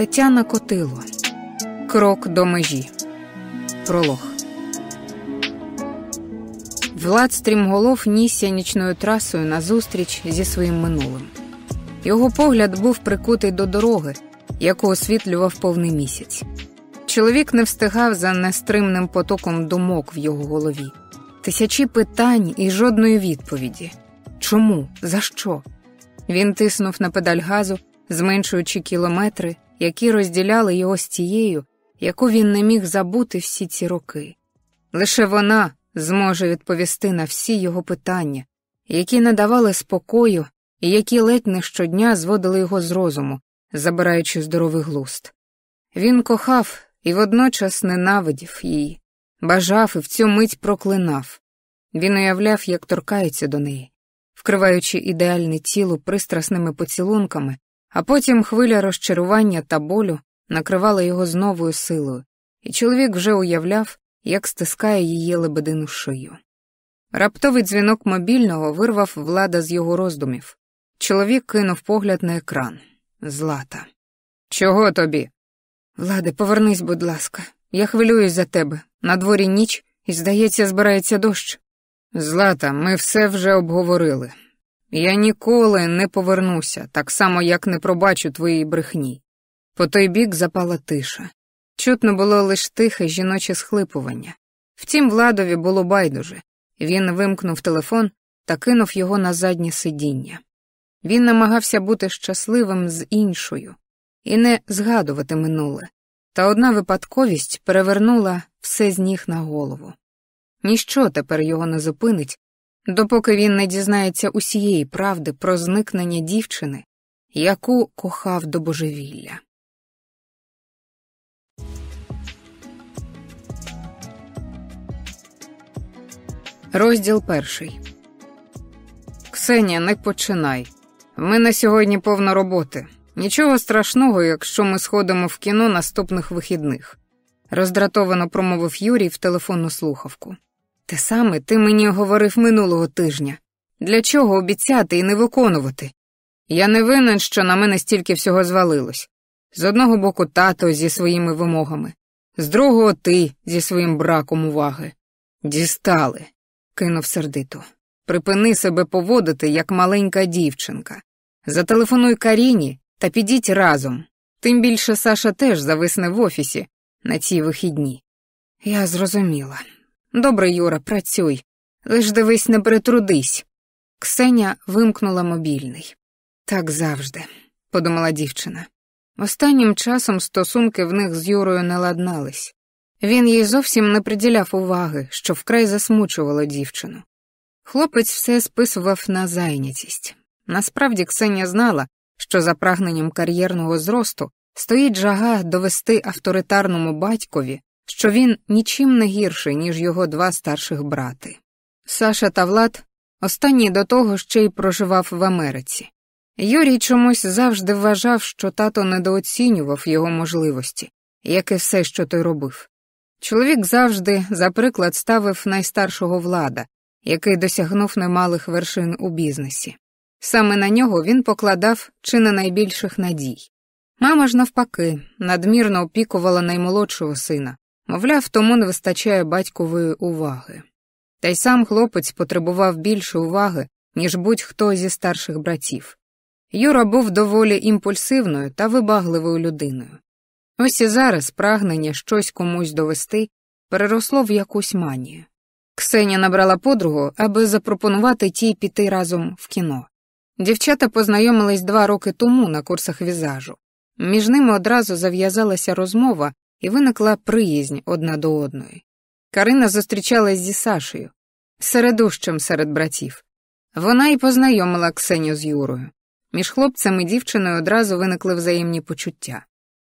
Тетяна Котило. Крок до межі. Пролог. Влад стрімголов нісся нічною трасою назустріч зі своїм минулим. Його погляд був прикутий до дороги, яку освітлював повний місяць. Чоловік не встигав за нестримним потоком думок в його голові. Тисячі питань і жодної відповіді. Чому? За що? Він тиснув на педаль газу, зменшуючи кілометри, які розділяли його з тією, яку він не міг забути всі ці роки. Лише вона зможе відповісти на всі його питання, які не давали спокою і які ледь не щодня зводили його з розуму, забираючи здоровий глуст. Він кохав і водночас ненавидів її, бажав і в цю мить проклинав. Він уявляв, як торкається до неї, вкриваючи ідеальне тіло пристрасними поцілунками, а потім хвиля розчарування та болю накривала його з новою силою, і чоловік вже уявляв, як стискає її лебедину шию. Раптовий дзвінок мобільного вирвав влада з його роздумів. Чоловік кинув погляд на екран. Злата. Чого тобі? Владе, повернись, будь ласка. Я хвилююсь за тебе. На дворі ніч, і, здається, збирається дощ. Злата, ми все вже обговорили. Я ніколи не повернуся, так само, як не пробачу твоїй брехні. По той бік запала тиша. Чутно було лише тихе жіноче схлипування. Втім, владові було байдуже. Він вимкнув телефон та кинув його на заднє сидіння. Він намагався бути щасливим з іншою і не згадувати минуле, та одна випадковість перевернула все з ніг на голову. Ніщо тепер його не зупинить, допоки він не дізнається усієї правди про зникнення дівчини, яку кохав до божевілля. Розділ перший. Ксенія, не починай. В мене сьогодні повно роботи. Нічого страшного, якщо ми сходимо в кіно наступних вихідних, роздратовано промовив Юрій в телефонну слухавку. Те саме ти мені говорив минулого тижня. Для чого обіцяти і не виконувати? Я не винен, що на мене стільки всього звалилось. З одного боку, тато зі своїми вимогами, з другого ти зі своїм браком уваги. Дістали, кинув сердито. Припини себе поводити, як маленька дівчинка. Зателефонуй Каріні та підіть разом. Тим більше Саша теж зависне в офісі на ці вихідні. Я зрозуміла. Добре, Юра, працюй, лиш дивись, не перетрудись. Ксеня вимкнула мобільний. Так завжди, подумала дівчина. Останнім часом стосунки в них з Юрою не ладнались. Він їй зовсім не приділяв уваги, що вкрай засмучувало дівчину. Хлопець все списував на зайнятість. Насправді Ксенія знала, що за прагненням кар'єрного зросту стоїть жага довести авторитарному батькові, що він нічим не гірший, ніж його два старших брати. Саша та Влад останній до того ще й проживав в Америці. Юрій чомусь завжди вважав, що тато недооцінював його можливості, як і все, що той робив. Чоловік завжди, за приклад, ставив найстаршого влада, який досягнув немалих вершин у бізнесі. Саме на нього він покладав чи не найбільших надій. Мама ж, навпаки, надмірно опікувала наймолодшого сина, мовляв, тому не вистачає батькової уваги. Та й сам хлопець потребував більше уваги, ніж будь-хто зі старших братів. Юра був доволі імпульсивною та вибагливою людиною. Ось і зараз прагнення щось комусь довести переросло в якусь манію. Ксеня набрала подругу, аби запропонувати тій піти разом в кіно. Дівчата познайомились два роки тому на курсах візажу. Між ними одразу зав'язалася розмова і виникла приязнь одна до одної. Карина зустрічалась зі Сашею, середущим серед братів. Вона й познайомила Ксеню з Юрою. Між хлопцем і дівчиною одразу виникли взаємні почуття.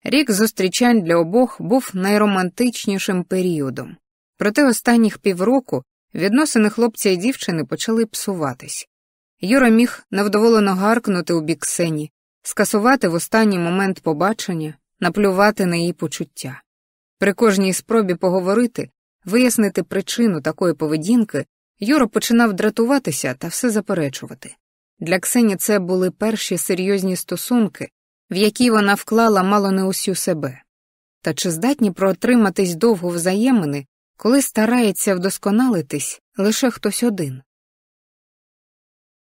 Рік зустрічань для обох був найромантичнішим періодом. Проте останніх півроку відносини хлопця і дівчини почали псуватись. Юра міг невдоволено гаркнути у бік Ксені, скасувати в останній момент побачення, наплювати на її почуття. При кожній спробі поговорити, вияснити причину такої поведінки, Юра починав дратуватися та все заперечувати. Для Ксені це були перші серйозні стосунки, в які вона вклала мало не усю себе. Та чи здатні проотриматись довго взаємини, коли старається вдосконалитись лише хтось один?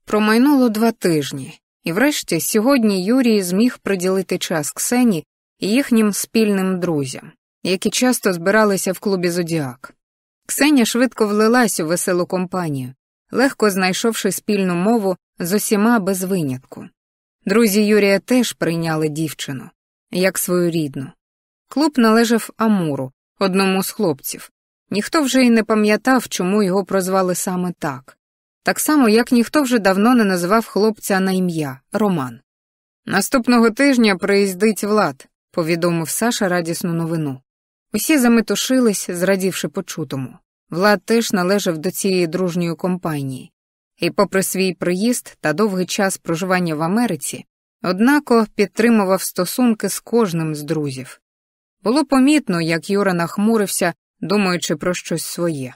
Промайнуло два тижні, і врешті сьогодні Юрій зміг приділити час Ксені їхнім спільним друзям, які часто збиралися в клубі Зодіак. Ксеня швидко влилась у веселу компанію, легко знайшовши спільну мову з усіма без винятку. Друзі Юрія теж прийняли дівчину, як свою рідну. Клуб належав Амуру, одному з хлопців. Ніхто вже й не пам'ятав, чому його прозвали саме так. Так само, як ніхто вже давно не називав хлопця на ім'я Роман. Наступного тижня приїздить Влад, повідомив Саша радісну новину. Усі заметушились, зрадівши почутому. Влад теж належав до цієї дружньої компанії, і, попри свій приїзд та довгий час проживання в Америці, однако підтримував стосунки з кожним з друзів. Було помітно, як Юра нахмурився, думаючи про щось своє.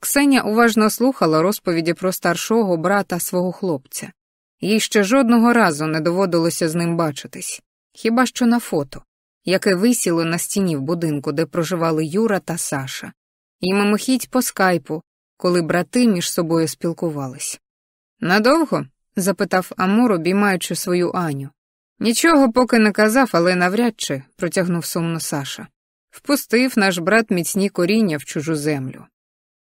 Ксеня уважно слухала розповіді про старшого брата свого хлопця. Їй ще жодного разу не доводилося з ним бачитись, хіба що на фото, яке висіло на стіні в будинку, де проживали Юра та Саша, і мимохідь по скайпу, коли брати між собою спілкувались. Надовго? запитав Амур, обіймаючи свою Аню. Нічого поки не казав, але навряд чи, протягнув сумно Саша. Впустив наш брат міцні коріння в чужу землю.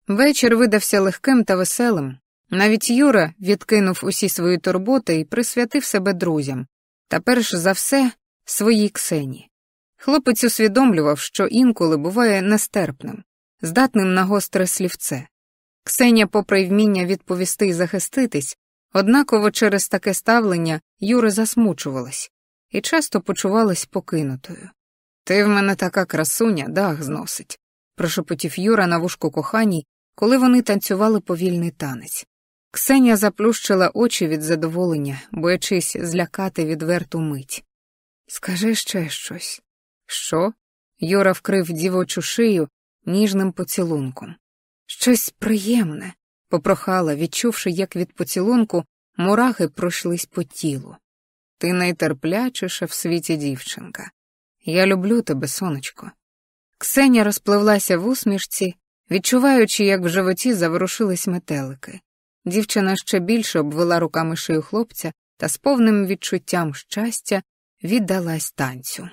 Вечір видався легким та веселим. Навіть Юра відкинув усі свої турботи і присвятив себе друзям, та перш за все своїй Ксені. Хлопець усвідомлював, що інколи буває нестерпним, здатним на гостре слівце. Ксеня, попри вміння відповісти і захиститись, однаково через таке ставлення Юра засмучувалась і часто почувалась покинутою. Ти в мене така красуня, дах зносить, прошепотів Юра на вушку коханій, коли вони танцювали повільний танець. Ксеня заплющила очі від задоволення, боячись злякати відверту мить. Скажи ще щось. Що? Юра вкрив дівочу шию ніжним поцілунком. Щось приємне, попрохала, відчувши, як від поцілунку мурахи пройшлись по тілу. Ти найтерплячіша в світі дівчинка. Я люблю тебе, сонечко. Ксеня розпливлася в усмішці, відчуваючи, як в животі заворушились метелики. Дівчина ще більше обвела руками шию хлопця та з повним відчуттям щастя віддалась танцю.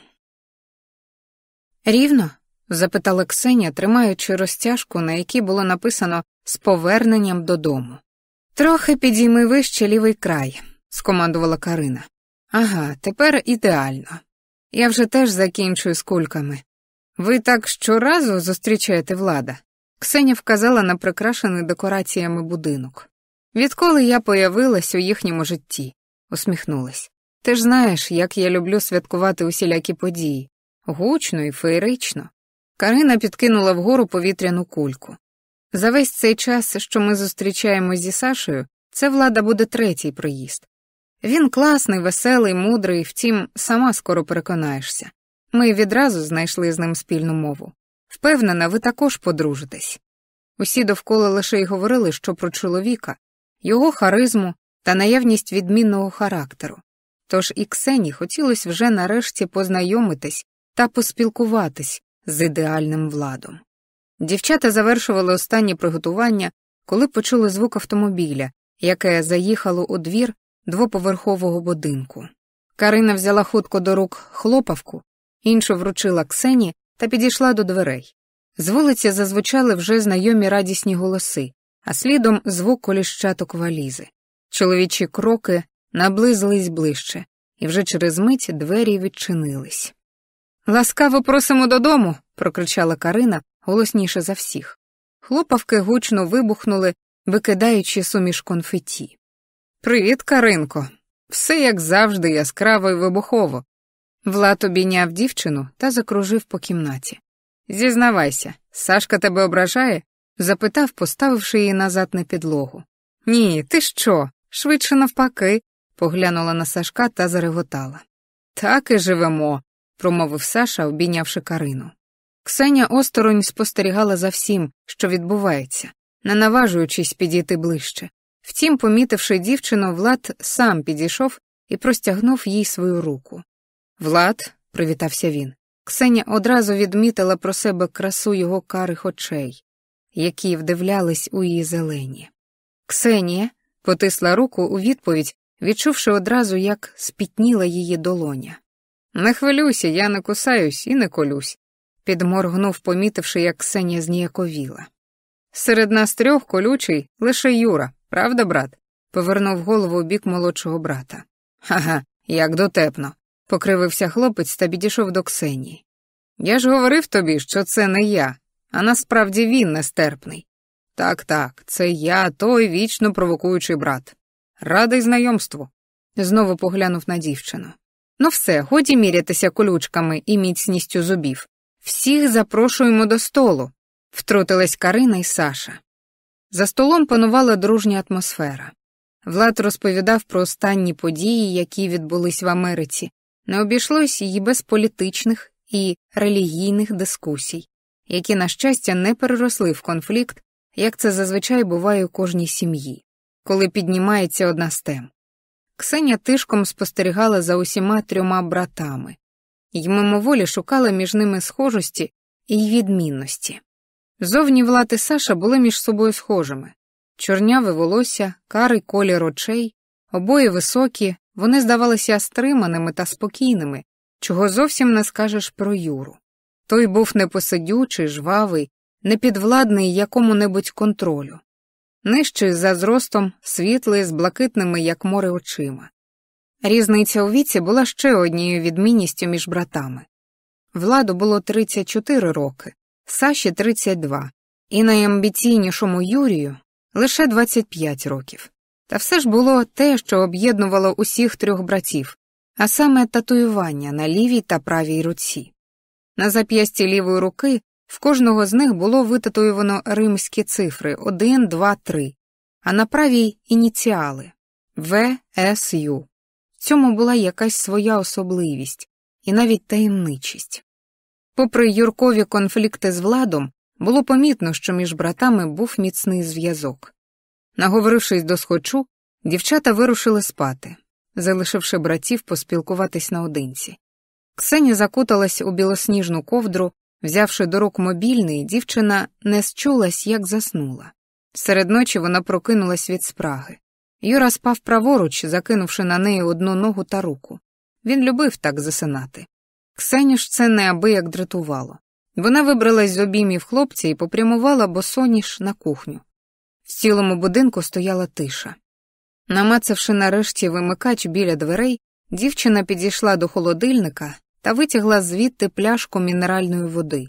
Рівно? запитала Ксеня, тримаючи розтяжку, на якій було написано з поверненням додому. Трохи підійми вище лівий край, скомандувала Карина. Ага, тепер ідеально. Я вже теж закінчую з кульками. Ви так щоразу зустрічаєте влада. Ксеня вказала на прикрашений декораціями будинок. Відколи я появилась у їхньому житті, усміхнулась. Ти ж знаєш, як я люблю святкувати усілякі події, гучно і феєрично. Карина підкинула вгору повітряну кульку. За весь цей час, що ми зустрічаємось зі Сашою, це влада буде третій приїзд. Він класний, веселий, мудрий, втім, сама скоро переконаєшся. Ми відразу знайшли з ним спільну мову. Впевнена, ви також подружитесь. Усі довкола лише й говорили, що про чоловіка, його харизму та наявність відмінного характеру. Тож і Ксені хотілося вже нарешті познайомитись та поспілкуватись з ідеальним владом. Дівчата завершували останні приготування, коли почули звук автомобіля, яке заїхало у двір двоповерхового будинку. Карина взяла хутко до рук хлопавку, іншу вручила Ксені та підійшла до дверей. З вулиці зазвучали вже знайомі радісні голоси, а слідом звук коліщаток валізи. Чоловічі кроки наблизились ближче, і вже через мить двері відчинились. Ласкаво просимо додому, прокричала Карина голосніше за всіх. Хлопавки гучно вибухнули, викидаючи суміш конфеті. Привіт, Каринко. Все як завжди, яскраво і вибухово. Влад обійняв дівчину та закружив по кімнаті. Зізнавайся, Сашка тебе ображає? запитав, поставивши її назад на підлогу. Ні, ти що? Швидше навпаки, поглянула на Сашка та зареготала. Так і живемо, промовив Саша, обійнявши Карину. Ксеня осторонь спостерігала за всім, що відбувається, не наважуючись підійти ближче. Втім, помітивши дівчину, Влад сам підійшов і простягнув їй свою руку. Влад, привітався він. Ксеня одразу відмітила про себе красу його карих очей, які вдивлялись у її зелені. Ксенія потисла руку у відповідь, відчувши одразу, як спітніла її долоня. Не хвилюйся, я не кусаюсь і не колюсь, підморгнув, помітивши, як Ксенія зніяковіла. Серед нас трьох колючий лише Юра, правда, брат? повернув голову у бік молодшого брата. Ха-ха, як дотепно, покривився хлопець та підійшов до Ксенії. Я ж говорив тобі, що це не я, а насправді він нестерпний. Так, так, це я, той вічно провокуючий брат. Радий знайомству. Знову поглянув на дівчину. Ну все, годі мірятися колючками і міцністю зубів. Всіх запрошуємо до столу, втрутилась Карина і Саша. За столом панувала дружня атмосфера. Влад розповідав про останні події, які відбулись в Америці, не обійшлось її без політичних і релігійних дискусій, які, на щастя, не переросли в конфлікт, як це зазвичай буває у кожній сім'ї, коли піднімається одна з тем. Ксеня тишком спостерігала за усіма трьома братами і мимоволі шукала між ними схожості і відмінності. Зовні Влад і Саша були між собою схожими чорняве волосся, карий колір очей, обоє високі, вони здавалися стриманими та спокійними, чого зовсім не скажеш про Юру. Той був непосидючий, жвавий, непідвладний якому-небудь контролю, нижчий за зростом, світлий, з блакитними, як море очима. Різниця у віці була ще однією відмінністю між братами. Владу було 34 роки, Саші 32, і найамбіційнішому Юрію лише 25 років. Та все ж було те, що об'єднувало усіх трьох братів, а саме татуювання на лівій та правій руці. На зап'ясті лівої руки в кожного з них було витатуювано римські цифри 1, 2, 3, а на правій ініціали В, С, Ю. В цьому була якась своя особливість і навіть таємничість. Попри юркові конфлікти з владом, було помітно, що між братами був міцний зв'язок. Наговорившись до схочу, дівчата вирушили спати, залишивши братів поспілкуватись наодинці. Ксеня закуталась у білосніжну ковдру, взявши до рук мобільний, дівчина не счулась, як заснула. Серед ночі вона прокинулась від спраги. Юра спав праворуч, закинувши на неї одну ногу та руку. Він любив так засинати. Ксеню ж це неабияк дратувало. Вона вибралась з обіймів хлопця і попрямувала босоніж на кухню. В цілому будинку стояла тиша. Намацавши нарешті вимикач біля дверей, дівчина підійшла до холодильника та витягла звідти пляшку мінеральної води.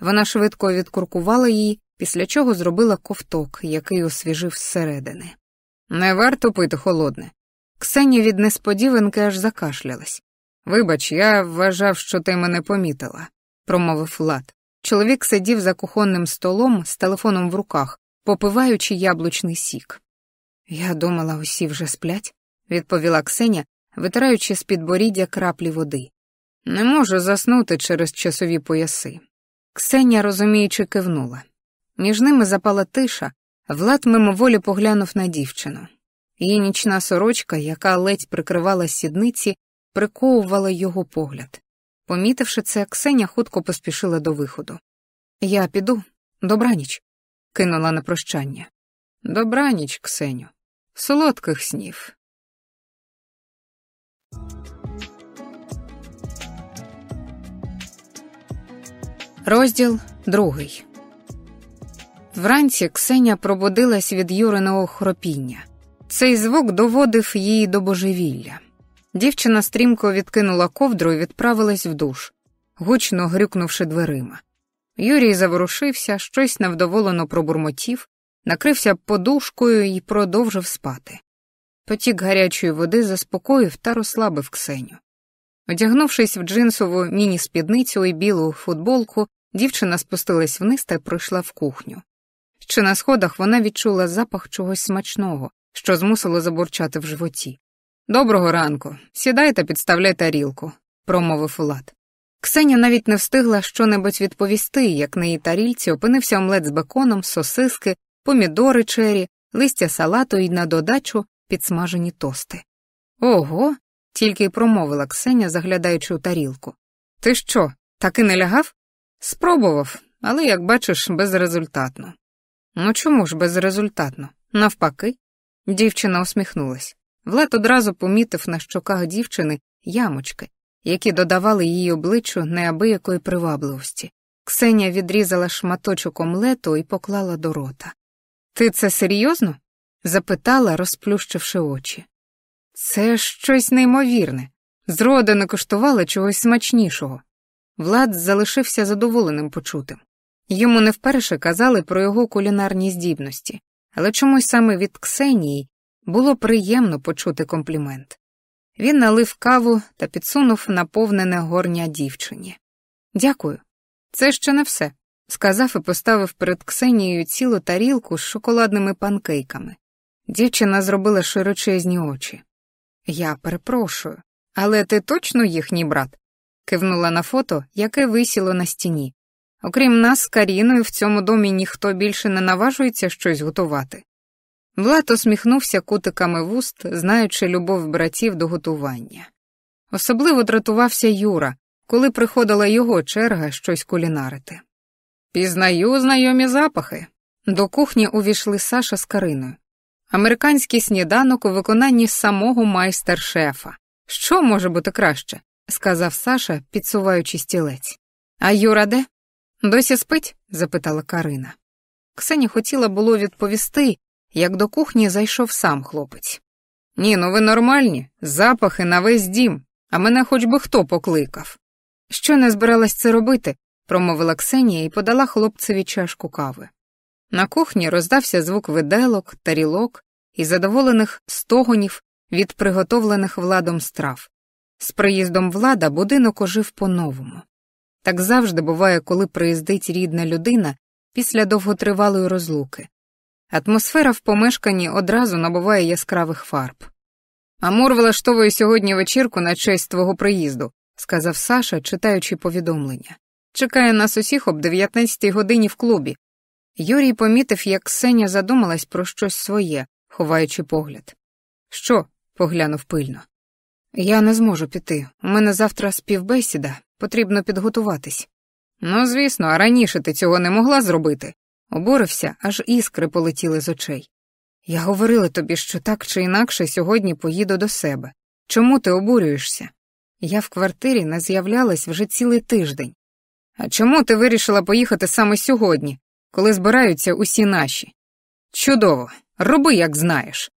Вона швидко відкуркувала її, після чого зробила ковток, який освіжив зсередини. Не варто пити холодне. Ксенія від несподіванки аж закашлялась. Вибач, я вважав, що ти мене помітила, промовив Влад. Чоловік сидів за кухонним столом з телефоном в руках, попиваючи яблучний сік. Я думала, усі вже сплять, відповіла Ксеня, витираючи з підборіддя краплі води. Не можу заснути через часові пояси. Ксеня, розуміючи, кивнула. Між ними запала тиша, Влад мимоволі поглянув на дівчину. Її нічна сорочка, яка ледь прикривала сідниці, приковувала його погляд. Помітивши це, Ксеня хутко поспішила до виходу. Я піду, добраніч, кинула на прощання. Добраніч, Ксеню, солодких снів. Розділ другий. Вранці Ксеня пробудилась від Юриного хропіння. Цей звук доводив її до божевілля. Дівчина стрімко відкинула ковдру і відправилась в душ, гучно грюкнувши дверима. Юрій заворушився, щось невдоволено пробурмотів, накрився подушкою і продовжив спати. Потік гарячої води заспокоїв та розслабив Ксеню. Одягнувшись в джинсову міні-спідницю і білу футболку, дівчина спустилась вниз та пройшла в кухню. Ще на сходах вона відчула запах чогось смачного, що змусило забурчати в животі. Доброго ранку, сідай та підставляй тарілку, промовив Влад. Ксеня навіть не встигла щонебудь відповісти, як на її тарільці опинився омлет з беконом, сосиски, помідори чері, листя салату і на додачу підсмажені тости. Ого, тільки й промовила Ксеня, заглядаючи у тарілку. Ти що, так і не лягав? Спробував, але, як бачиш, безрезультатно. Ну чому ж безрезультатно? Навпаки, дівчина усміхнулась. Влад одразу помітив на щоках дівчини ямочки, які додавали її обличчю неабиякої привабливості. Ксенія відрізала шматочок омлету і поклала до рота. Ти це серйозно? запитала, розплющивши очі. Це щось неймовірне. Зрода не коштувала чогось смачнішого. Влад залишився задоволеним почутим. Йому не вперше казали про його кулінарні здібності, але чомусь саме від Ксенії було приємно почути комплімент. Він налив каву та підсунув наповнене горня дівчині. Дякую. Це ще не все, сказав і поставив перед Ксенією цілу тарілку з шоколадними панкейками. Дівчина зробила широчезні очі. Я перепрошую, але ти точно їхній брат? кивнула на фото, яке висіло на стіні. Окрім нас з Каріною, в цьому домі ніхто більше не наважується щось готувати. Влад усміхнувся кутиками вуст, знаючи любов братів до готування. Особливо дратувався Юра, коли приходила його черга щось кулінарити. Пізнаю знайомі запахи. До кухні увійшли Саша з Кариною. Американський сніданок у виконанні самого майстер-шефа. Що може бути краще? сказав Саша, підсуваючи стілець. А Юра де? Досі спить? запитала Карина. Ксені хотіла було відповісти, як до кухні зайшов сам хлопець. Ні, ну ви нормальні, запахи на весь дім, а мене хоч би хто покликав. Що не збиралась це робити, промовила Ксенія і подала хлопцеві чашку кави. На кухні роздався звук виделок, тарілок і задоволених стогонів від приготовлених владом страв. З приїздом влада будинок ожив по-новому. Так завжди буває, коли приїздить рідна людина після довготривалої розлуки. Атмосфера в помешканні одразу набуває яскравих фарб. Амур влаштовує сьогодні вечірку на честь твого приїзду, сказав Саша, читаючи повідомлення. Чекає нас усіх об 19-й годині в клубі. Юрій помітив, як Ксеня задумалась про щось своє, ховаючи погляд. Що? поглянув пильно. Я не зможу піти. У мене завтра співбесіда, потрібно підготуватись. Ну, звісно, а раніше ти цього не могла зробити. Обурився, аж іскри полетіли з очей. Я говорила тобі, що так чи інакше сьогодні поїду до себе. Чому ти обурюєшся? Я в квартирі не з'являлась вже цілий тиждень. А чому ти вирішила поїхати саме сьогодні, коли збираються усі наші? Чудово, роби, як знаєш.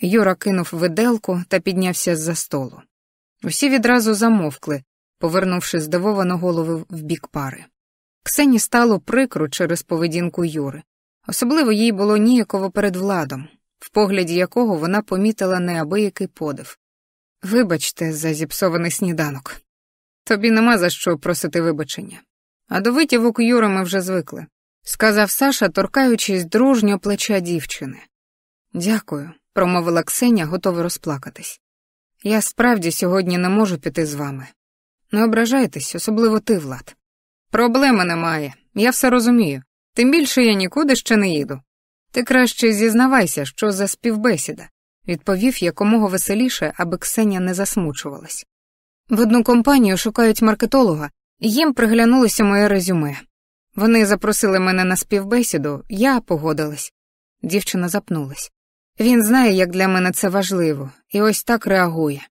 Юра кинув виделку та піднявся з за столу. Усі відразу замовкли, повернувши здивовану голову в бік пари. Ксені стало прикро через поведінку Юри. Особливо їй було ніяково перед владом, в погляді якого вона помітила неабиякий подив. Вибачте, за зіпсований сніданок. Тобі нема за що просити вибачення. А до витівок Юри ми вже звикли, сказав Саша, торкаючись дружньо плеча дівчини. Дякую, промовила Ксеня, готова розплакатись. Я справді сьогодні не можу піти з вами. Не ображайтесь, особливо ти, Влад. Проблеми немає, я все розумію. Тим більше я нікуди ще не їду. Ти краще зізнавайся, що за співбесіда, відповів якомога веселіше, аби Ксеня не засмучувалась. В одну компанію шукають маркетолога, і їм приглянулося моє резюме. Вони запросили мене на співбесіду, я погодилась. Дівчина запнулась. Він знає, як для мене це важливо, і ось так реагує.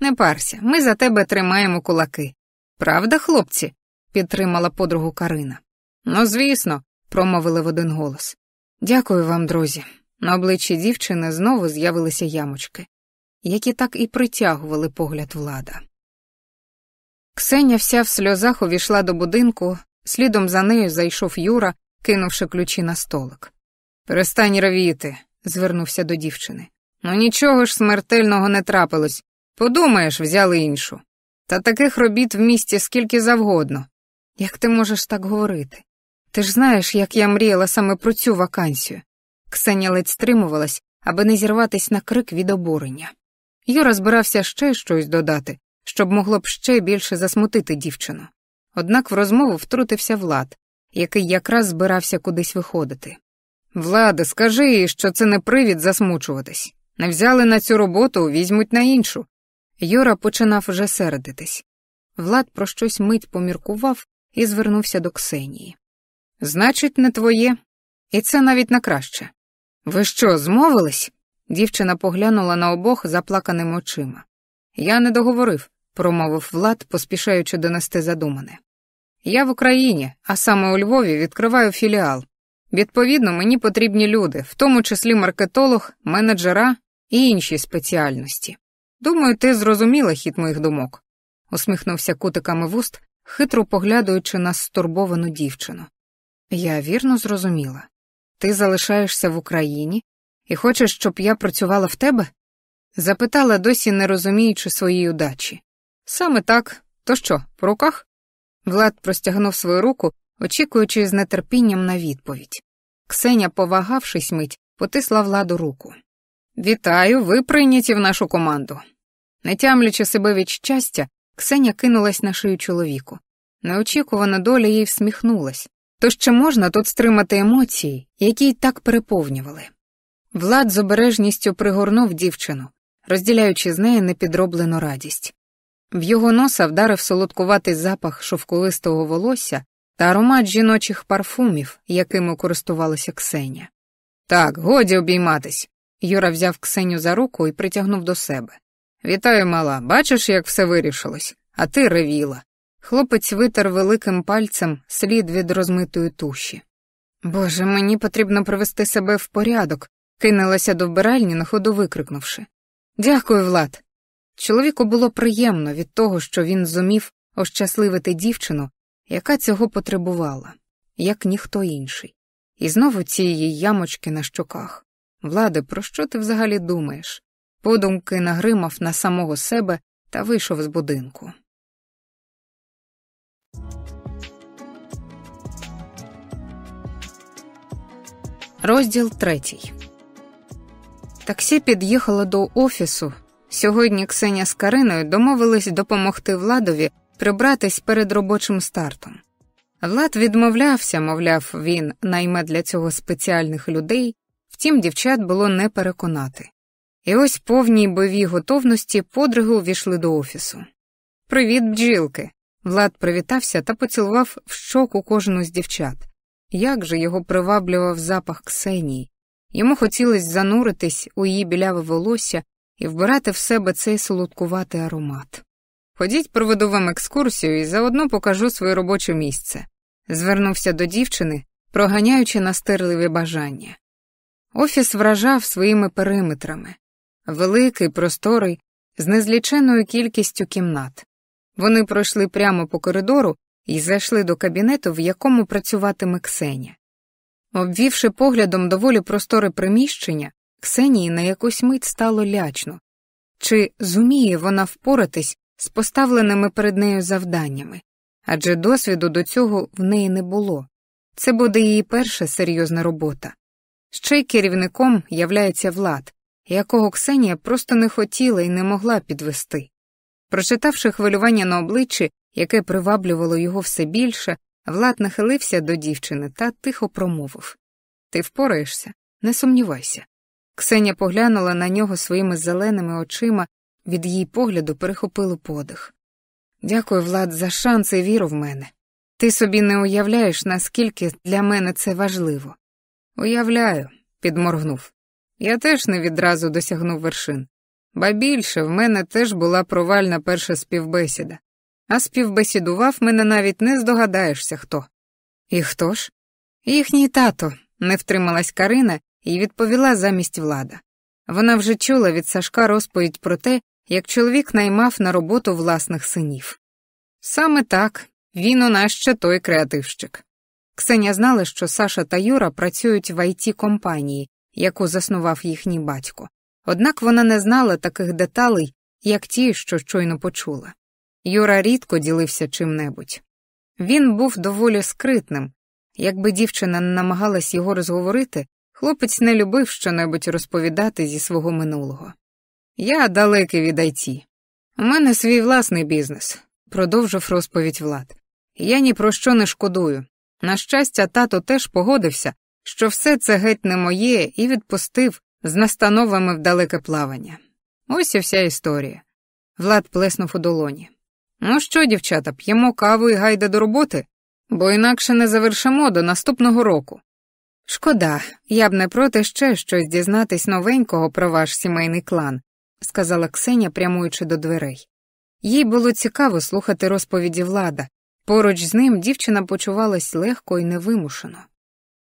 Не парся, ми за тебе тримаємо кулаки. Правда, хлопці? підтримала подругу Карина. Ну, звісно, промовили в один голос. Дякую вам, друзі. На обличчі дівчини знову з'явилися ямочки, які так і притягували погляд влада. Ксеня вся в сльозах увійшла до будинку, слідом за нею зайшов Юра, кинувши ключі на столик. Перестань равіти, звернувся до дівчини. Ну нічого ж смертельного не трапилось. Подумаєш, взяли іншу. Та таких робіт в місті скільки завгодно. Як ти можеш так говорити? Ти ж знаєш, як я мріяла саме про цю вакансію. Ксеня ледь стримувалась, аби не зірватись на крик від обурення. Юра збирався ще щось додати, щоб могло б ще більше засмутити дівчину. Однак в розмову втрутився Влад, який якраз збирався кудись виходити. Влади, скажи їй, що це не привід засмучуватись. Не взяли на цю роботу, візьмуть на іншу. Юра починав вже сердитись. Влад про щось мить поміркував і звернувся до Ксенії. Значить, не твоє, і це навіть на краще. Ви що, змовились? Дівчина поглянула на обох заплаканими очима. Я не договорив, промовив Влад, поспішаючи донести задумане. Я в Україні, а саме у Львові відкриваю філіал. Відповідно, мені потрібні люди, в тому числі маркетолог, менеджера і інші спеціальності. Думаю, ти зрозуміла хід моїх думок, усміхнувся кутиками вуст, хитро поглядаючи на стурбовану дівчину. Я вірно зрозуміла. Ти залишаєшся в Україні і хочеш, щоб я працювала в тебе? запитала, досі не розуміючи своєї удачі. Саме так, то що, по руках? Влад простягнув свою руку, очікуючи з нетерпінням на відповідь. Ксеня, повагавшись мить, потисла владу руку. Вітаю, ви прийняті в нашу команду. Не тямлячи себе від щастя, Ксеня кинулась на шию чоловіку. Неочікувана доля їй всміхнулась. То ще можна тут стримати емоції, які й так переповнювали. Влад з обережністю пригорнув дівчину, розділяючи з нею непідроблену радість. В його носа вдарив солодкуватий запах шовковистого волосся та аромат жіночих парфумів, якими користувалася Ксеня. Так, годі обійматись. Юра взяв Ксеню за руку і притягнув до себе. Вітаю, мала, бачиш, як все вирішилось, а ти ревіла. Хлопець витер великим пальцем слід від розмитої туші. Боже, мені потрібно привести себе в порядок, кинулася до вбиральні, на ходу викрикнувши. Дякую, Влад. Чоловіку було приємно від того, що він зумів ощасливити дівчину, яка цього потребувала, як ніхто інший. І знову цієї ямочки на щоках. Влади, про що ти взагалі думаєш? Подумки нагримав на самого себе та вийшов з будинку. Розділ третій. Таксі під'їхало до офісу. Сьогодні Ксеня з Кариною домовились допомогти Владові прибратись перед робочим стартом. Влад відмовлявся, мовляв, він найме для цього спеціальних людей, втім, дівчат було не переконати. І ось повній бойовій готовності подруги увійшли до офісу. Привіт, бджілки! Влад привітався та поцілував в щоку кожну з дівчат. Як же його приваблював запах Ксенії. Йому хотілося зануритись у її біляве волосся і вбирати в себе цей солодкуватий аромат. Ходіть, проведу вам екскурсію і заодно покажу своє робоче місце, звернувся до дівчини, проганяючи настирливі бажання. Офіс вражав своїми периметрами великий, просторий, з незліченою кількістю кімнат. Вони пройшли прямо по коридору і зайшли до кабінету, в якому працюватиме Ксеня. Обвівши поглядом доволі просторе приміщення, Ксенії на якусь мить стало лячно. Чи зуміє вона впоратись з поставленими перед нею завданнями? Адже досвіду до цього в неї не було. Це буде її перша серйозна робота. Ще й керівником являється влад, якого Ксенія просто не хотіла і не могла підвести. Прочитавши хвилювання на обличчі, яке приваблювало його все більше, Влад нахилився до дівчини та тихо промовив Ти впораєшся, не сумнівайся. Ксеня поглянула на нього своїми зеленими очима, від її погляду перехопило подих. Дякую, Влад, за шанс і віру в мене. Ти собі не уявляєш, наскільки для мене це важливо. Уявляю, підморгнув. Я теж не відразу досягнув вершин. Ба більше в мене теж була провальна перша співбесіда, а співбесідував мене навіть не здогадаєшся хто. І хто ж? Їхній тато, не втрималась Карина і відповіла замість влада. Вона вже чула від Сашка розповідь про те, як чоловік наймав на роботу власних синів. Саме так, він у нас ще той креативщик. Ксеня знала, що Саша та Юра працюють в it компанії, яку заснував їхній батько. Однак вона не знала таких деталей, як ті, що щойно почула. Юра рідко ділився чим-небудь. Він був доволі скритним. Якби дівчина намагалась його розговорити, хлопець не любив щонебудь розповідати зі свого минулого. Я далекий від IT. У мене свій власний бізнес, продовжив розповідь Влад. Я ні про що не шкодую. На щастя, тато теж погодився, що все це геть не моє, і відпустив з настановами в далеке плавання. Ось і вся історія. Влад плеснув у долоні. Ну що, дівчата, п'ємо каву і гайде до роботи, бо інакше не завершимо до наступного року. Шкода, я б не проти ще щось дізнатись новенького про ваш сімейний клан, сказала Ксеня, прямуючи до дверей. Їй було цікаво слухати розповіді влада. Поруч з ним дівчина почувалась легко і невимушено.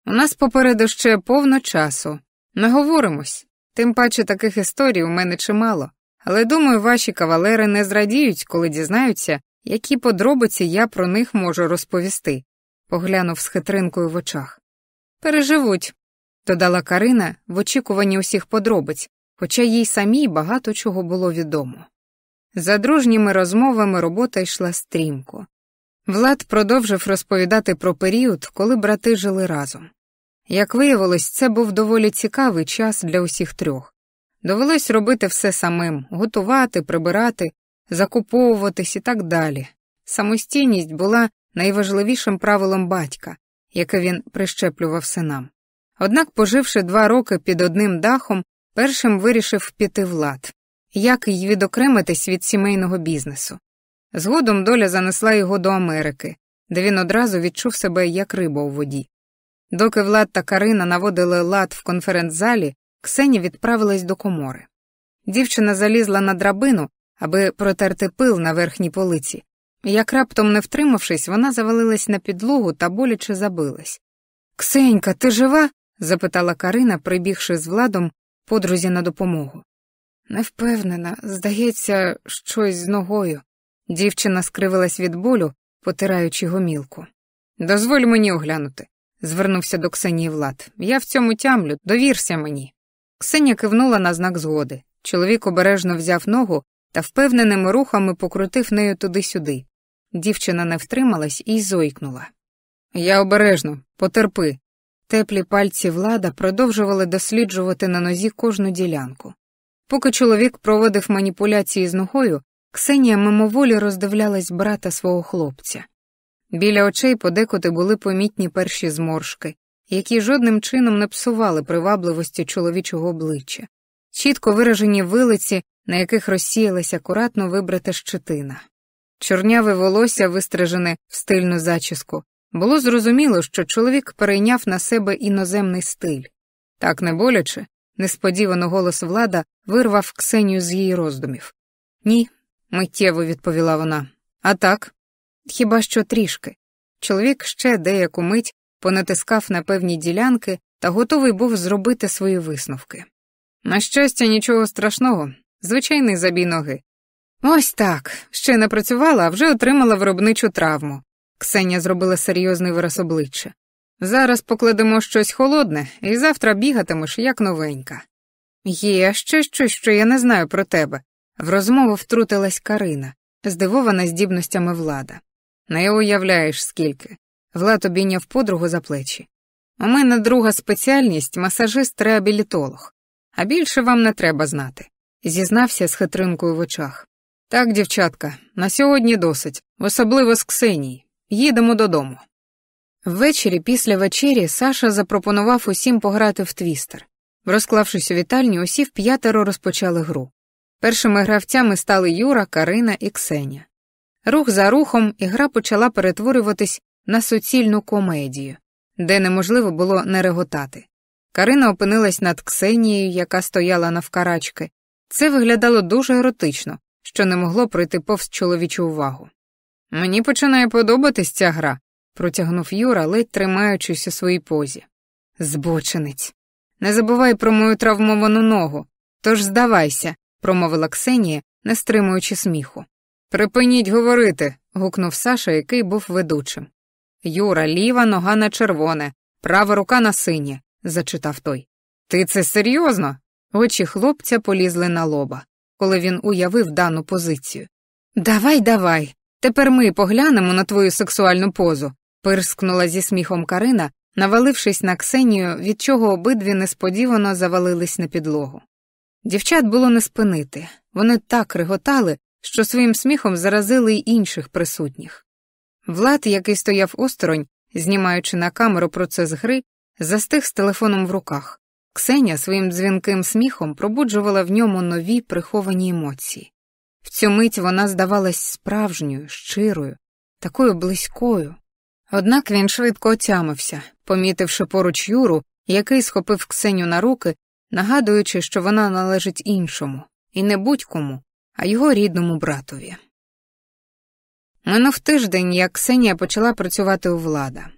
У нас попереду ще повно часу. Наговоримось, тим паче таких історій у мене чимало, але думаю, ваші кавалери не зрадіють, коли дізнаються, які подробиці я про них можу розповісти, поглянув з хитринкою в очах. Переживуть, додала Карина в очікуванні усіх подробиць, хоча їй самій багато чого було відомо. За дружніми розмовами робота йшла стрімко. Влад продовжив розповідати про період, коли брати жили разом. Як виявилось, це був доволі цікавий час для усіх трьох. Довелось робити все самим готувати, прибирати, закуповуватись і так далі. Самостійність була найважливішим правилом батька, яке він прищеплював синам. Однак, поживши два роки під одним дахом, першим вирішив піти влад, як й відокремитись від сімейного бізнесу. Згодом доля занесла його до Америки, де він одразу відчув себе як риба у воді. Доки Влад та Карина наводили лад в конференц-залі, Ксені відправилась до комори. Дівчина залізла на драбину, аби протерти пил на верхній полиці. Як раптом не втримавшись, вона завалилась на підлогу та боляче забилась. Ксенька, ти жива? запитала Карина, прибігши з владом подрузі на допомогу. Не впевнена, здається, щось з ногою. Дівчина скривилась від болю, потираючи гомілку. Дозволь мені оглянути, звернувся до Ксенії Влад. Я в цьому тямлю, довірся мені. Ксеня кивнула на знак згоди. Чоловік обережно взяв ногу та впевненими рухами покрутив нею туди-сюди. Дівчина не втрималась і зойкнула. Я обережно, потерпи. Теплі пальці влада продовжували досліджувати на нозі кожну ділянку. Поки чоловік проводив маніпуляції з ногою, Ксенія мимоволі роздивлялась брата свого хлопця. Біля очей подекуди були помітні перші зморшки, які жодним чином не псували привабливості чоловічого обличчя, чітко виражені вилиці, на яких розсіялась акуратно вибрита щетина. Чорняве волосся, вистрижене в стильну зачіску, було зрозуміло, що чоловік перейняв на себе іноземний стиль. Так не боляче, несподівано голос влада вирвав Ксенію з її роздумів. Ні, миттєво відповіла вона. А так? Хіба що трішки. Чоловік ще деяку мить понатискав на певні ділянки та готовий був зробити свої висновки. На щастя, нічого страшного, звичайний забій ноги. Ось так, ще не працювала, а вже отримала виробничу травму. Ксенія зробила серйозний вираз обличчя. Зараз покладемо щось холодне, і завтра бігатимеш, як новенька. Є ще щось, що я не знаю про тебе. В розмову втрутилась Карина, здивована здібностями влада. Не уявляєш, скільки. Влад обійняв подругу за плечі. У мене друга спеціальність масажист-реабілітолог, а більше вам не треба знати, зізнався з хитринкою в очах. Так, дівчатка, на сьогодні досить, особливо з Ксенії. Їдемо додому. Ввечері після вечері Саша запропонував усім пограти в твістер. Розклавшись у вітальні, усі в п'ятеро розпочали гру. Першими гравцями стали Юра, Карина і Ксеня. Рух за рухом і гра почала перетворюватись на суцільну комедію, де неможливо було не реготати. Карина опинилась над Ксенією, яка стояла навкарачки. Це виглядало дуже еротично, що не могло пройти повз чоловічу увагу. Мені починає подобатись ця гра, протягнув Юра, ледь тримаючись у своїй позі. Збочинець. Не забувай про мою травмовану ногу, тож здавайся, промовила Ксенія, не стримуючи сміху. Припиніть говорити. гукнув Саша, який був ведучим. Юра, ліва нога на червоне, права рука на синє, зачитав той. Ти це серйозно? Очі хлопця полізли на лоба, коли він уявив дану позицію. Давай, давай, тепер ми поглянемо на твою сексуальну позу, пирскнула зі сміхом Карина, навалившись на Ксенію, від чого обидві несподівано завалились на підлогу. Дівчат було не спинити, вони так реготали, що своїм сміхом заразили й інших присутніх. Влад, який стояв осторонь, знімаючи на камеру процес гри, застиг з телефоном в руках. Ксеня своїм дзвінким сміхом пробуджувала в ньому нові приховані емоції. В цю мить вона здавалась справжньою, щирою, такою близькою. Однак він швидко отямився, помітивши поруч Юру, який схопив Ксеню на руки, нагадуючи, що вона належить іншому, і не будь-кому, а його рідному братові. Минув тиждень, як Ксенія почала працювати у влада.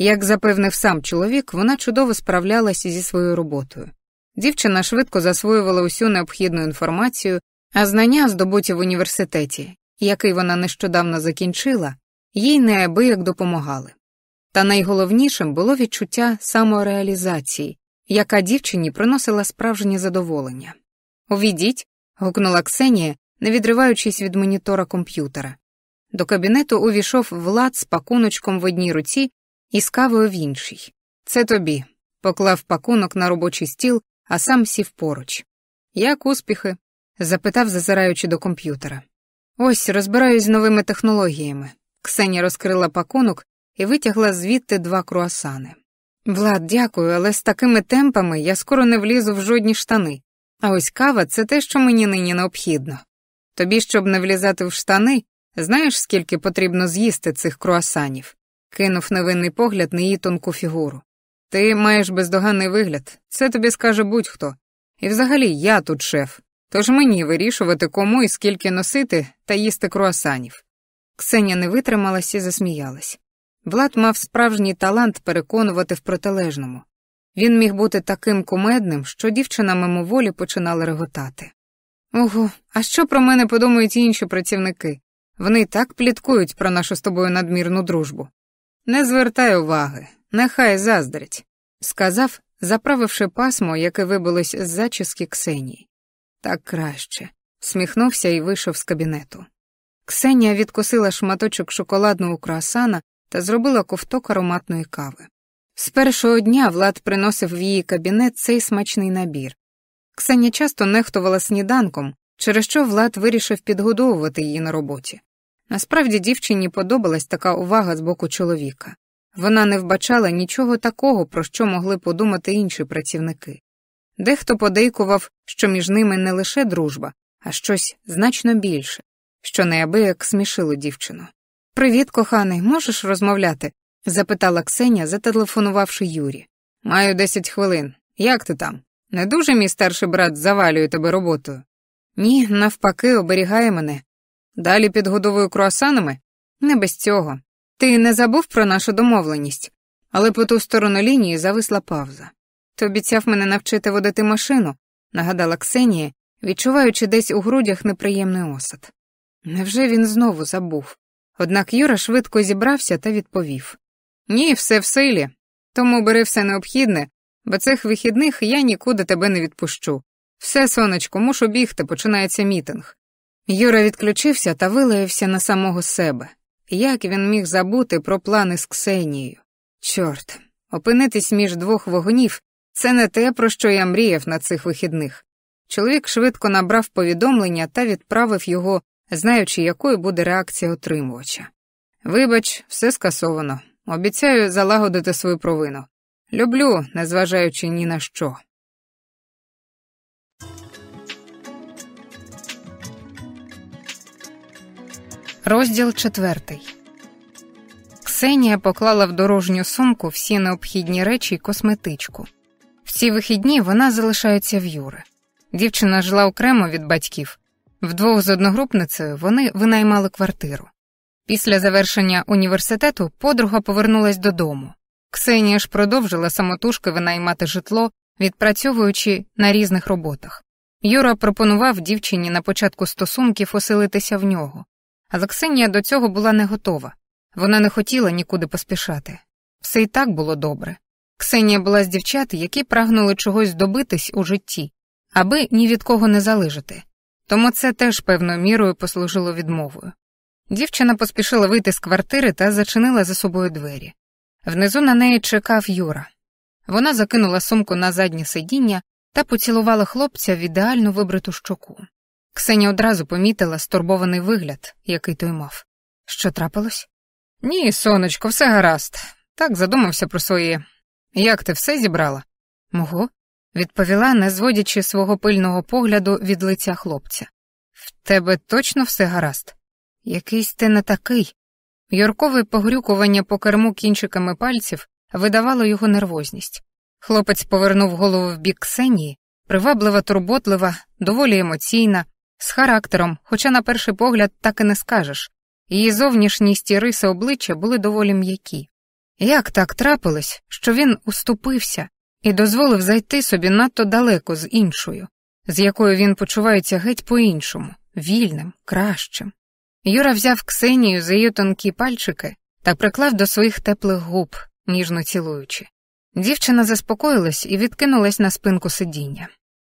Як запевнив сам чоловік, вона чудово справлялася зі своєю роботою. Дівчина швидко засвоювала усю необхідну інформацію, а знання, здобуті в університеті, який вона нещодавно закінчила, їй неабияк допомагали. Та найголовнішим було відчуття самореалізації, яка дівчині приносила справжнє задоволення. Увійдіть, гукнула Ксенія, не відриваючись від монітора комп'ютера. До кабінету увійшов Влад з пакуночком в одній руці і з кавою в іншій. Це тобі, поклав пакунок на робочий стіл, а сам сів поруч. Як успіхи? запитав, зазираючи до комп'ютера. Ось розбираюсь з новими технологіями. Ксенія розкрила пакунок і витягла звідти два круасани. Влад, дякую, але з такими темпами я скоро не влізу в жодні штани. А ось кава це те, що мені нині необхідно. Тобі, щоб не влізати в штани, знаєш, скільки потрібно з'їсти цих круасанів? Кинув невинний погляд на її тонку фігуру. Ти маєш бездоганний вигляд, це тобі скаже будь-хто. І взагалі я тут шеф, тож мені вирішувати, кому і скільки носити та їсти круасанів. Ксеня не витрималась і засміялась. Влад мав справжній талант переконувати в протилежному. Він міг бути таким кумедним, що дівчина мимоволі починала реготати. Ого, а що про мене подумають інші працівники? Вони так пліткують про нашу з тобою надмірну дружбу. Не звертай уваги, нехай заздрять, сказав, заправивши пасмо, яке вибилось з зачіски Ксенії. Так краще, сміхнувся і вийшов з кабінету. Ксенія відкусила шматочок шоколадного круасана та зробила ковток ароматної кави. З першого дня Влад приносив в її кабінет цей смачний набір. Ксеня часто нехтувала сніданком, через що Влад вирішив підгодовувати її на роботі. Насправді дівчині подобалась така увага з боку чоловіка. Вона не вбачала нічого такого, про що могли подумати інші працівники. Дехто подейкував, що між ними не лише дружба, а щось значно більше, що неабияк смішило дівчину. Привіт, коханий, можеш розмовляти? запитала Ксеня, зателефонувавши Юрі. Маю десять хвилин. Як ти там? Не дуже мій старший брат завалює тебе роботою? Ні, навпаки, оберігає мене. Далі підгодовую круасанами? Не без цього. Ти не забув про нашу домовленість, але по ту сторону лінії зависла павза. Ти обіцяв мене навчити водити машину, нагадала Ксенія, відчуваючи десь у грудях неприємний осад. Невже він знову забув? Однак Юра швидко зібрався та відповів Ні, все в силі, тому бери все необхідне, бо цих вихідних я нікуди тебе не відпущу. Все, сонечко, мушу бігти, починається мітинг. Юра відключився та вилаявся на самого себе. Як він міг забути про плани з Ксенією? Чорт, опинитись між двох вогнів це не те, про що я мріяв на цих вихідних. Чоловік швидко набрав повідомлення та відправив його, знаючи, якою буде реакція отримувача. Вибач, все скасовано. Обіцяю залагодити свою провину. Люблю, незважаючи ні на що. Розділ четвертий. Ксенія поклала в дорожню сумку всі необхідні речі й косметичку. В ці вихідні вона залишається в Юри. Дівчина жила окремо від батьків. Вдвох з одногрупницею вони винаймали квартиру. Після завершення університету подруга повернулась додому. Ксенія ж продовжила самотужки винаймати житло, відпрацьовуючи на різних роботах. Юра пропонував дівчині на початку стосунків оселитися в нього, але Ксенія до цього була не готова. Вона не хотіла нікуди поспішати. Все і так було добре. Ксенія була з дівчат, які прагнули чогось добитись у житті, аби ні від кого не залежати. Тому це теж певною мірою послужило відмовою. Дівчина поспішила вийти з квартири та зачинила за собою двері. Внизу на неї чекав Юра. Вона закинула сумку на заднє сидіння та поцілувала хлопця в ідеально вибриту щоку. Ксенія одразу помітила стурбований вигляд, який той мав. Що трапилось? Ні, сонечко, все гаразд. Так задумався про своє. Як ти все зібрала? Мого? відповіла, не зводячи свого пильного погляду від лиця хлопця. В тебе точно все гаразд? Якийсь ти не такий. Юркове погрюкування по керму кінчиками пальців видавало його нервозність. Хлопець повернув голову в бік Ксенії, приваблива, турботлива, доволі емоційна, з характером, хоча на перший погляд так і не скажеш. Її зовнішність і риси обличчя були доволі м'які. Як так трапилось, що він уступився і дозволив зайти собі надто далеко з іншою, з якою він почувається геть по-іншому, вільним, кращим. Юра взяв Ксенію за її тонкі пальчики та приклав до своїх теплих губ, ніжно цілуючи. Дівчина заспокоїлась і відкинулась на спинку сидіння.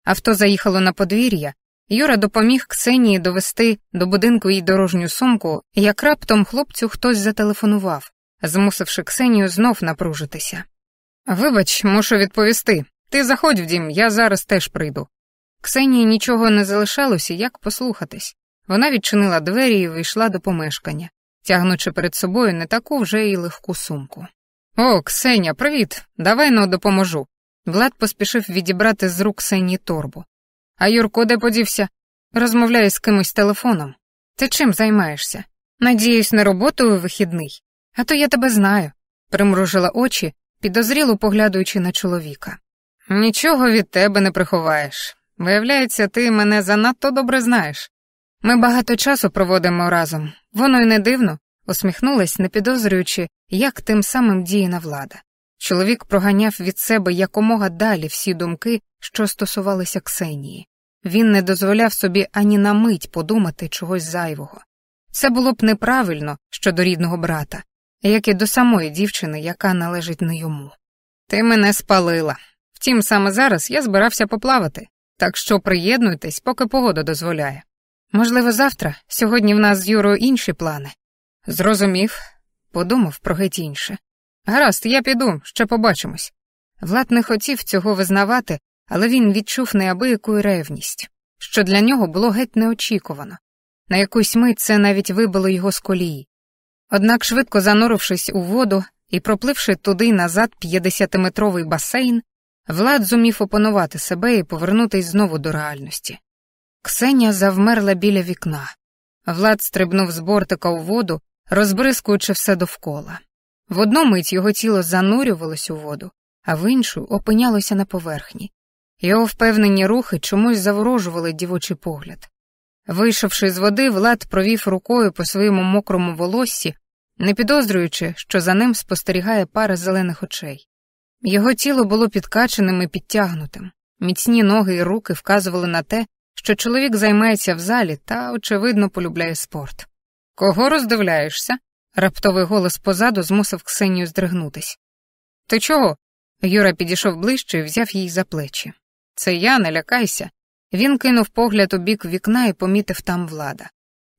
Авто заїхало на подвір'я, Юра допоміг Ксенії довести до будинку її дорожню сумку, як раптом хлопцю хтось зателефонував, змусивши Ксенію знов напружитися. Вибач, мушу відповісти. Ти заходь в дім, я зараз теж прийду. Ксенії нічого не залишалося, як послухатись. Вона відчинила двері і вийшла до помешкання, тягнучи перед собою не таку вже й легку сумку. О, Ксеня, привіт! Давай ну допоможу. Влад поспішив відібрати з рук Ксенії торбу. А Юрко де подівся? Розмовляє з кимось телефоном. Ти чим займаєшся? Надіюсь, не роботою вихідний. А то я тебе знаю, примружила очі, підозріло поглядаючи на чоловіка. Нічого від тебе не приховаєш. Виявляється, ти мене занадто добре знаєш. Ми багато часу проводимо разом, воно й не дивно, усміхнулась, не підозрюючи, як тим самим діє на влада. Чоловік проганяв від себе якомога далі всі думки, що стосувалися Ксенії. Він не дозволяв собі ані на мить подумати чогось зайвого. Це було б неправильно щодо рідного брата, як і до самої дівчини, яка належить не йому. Ти мене спалила. Втім, саме зараз я збирався поплавати, так що приєднуйтесь, поки погода дозволяє. Можливо, завтра, сьогодні в нас з Юрою інші плани. Зрозумів, подумав про геть інше. Гаразд, я піду, ще побачимось. Влад не хотів цього визнавати, але він відчув неабияку ревність, що для нього було геть неочікувано. На якусь мить це навіть вибило його з колії. Однак, швидко занурившись у воду і пропливши туди назад 50-метровий басейн, Влад зумів опанувати себе і повернутись знову до реальності. Ксенія завмерла біля вікна. Влад стрибнув з бортика у воду, розбризкуючи все довкола. В одну мить його тіло занурювалось у воду, а в іншу опинялося на поверхні. Його впевнені рухи чомусь заворожували дівочий погляд. Вийшовши з води, Влад провів рукою по своєму мокрому волоссі, не підозрюючи, що за ним спостерігає пара зелених очей. Його тіло було підкаченим і підтягнутим. Міцні ноги і руки вказували на те, що чоловік займається в залі та, очевидно, полюбляє спорт. Кого роздивляєшся? Раптовий голос позаду змусив Ксенію здригнутись. Ти чого? Юра підійшов ближче і взяв її за плечі. Це я, не лякайся. Він кинув погляд у бік вікна і помітив там влада.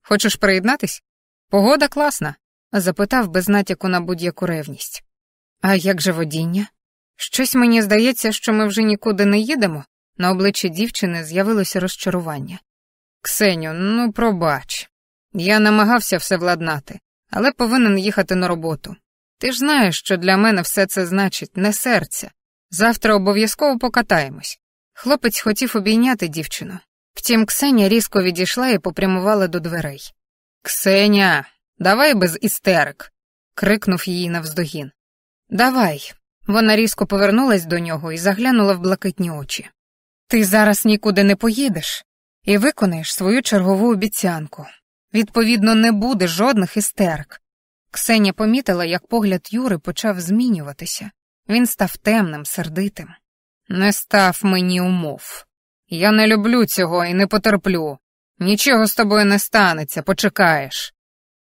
Хочеш приєднатись? Погода класна, запитав без натяку на будь-яку ревність. А як же водіння? Щось мені здається, що ми вже нікуди не їдемо. На обличчі дівчини з'явилося розчарування. Ксеню, ну пробач. Я намагався все владнати, але повинен їхати на роботу. Ти ж знаєш, що для мене все це значить не серця. Завтра обов'язково покатаємось. Хлопець хотів обійняти дівчину. Втім, Ксеня різко відійшла і попрямувала до дверей. Ксеня, давай без істерик. крикнув її навздогін. Давай. Вона різко повернулась до нього і заглянула в блакитні очі. Ти зараз нікуди не поїдеш і виконаєш свою чергову обіцянку. Відповідно, не буде жодних істерик. Ксеня помітила, як погляд Юри почав змінюватися. Він став темним, сердитим. Не став мені умов. Я не люблю цього і не потерплю. Нічого з тобою не станеться, почекаєш.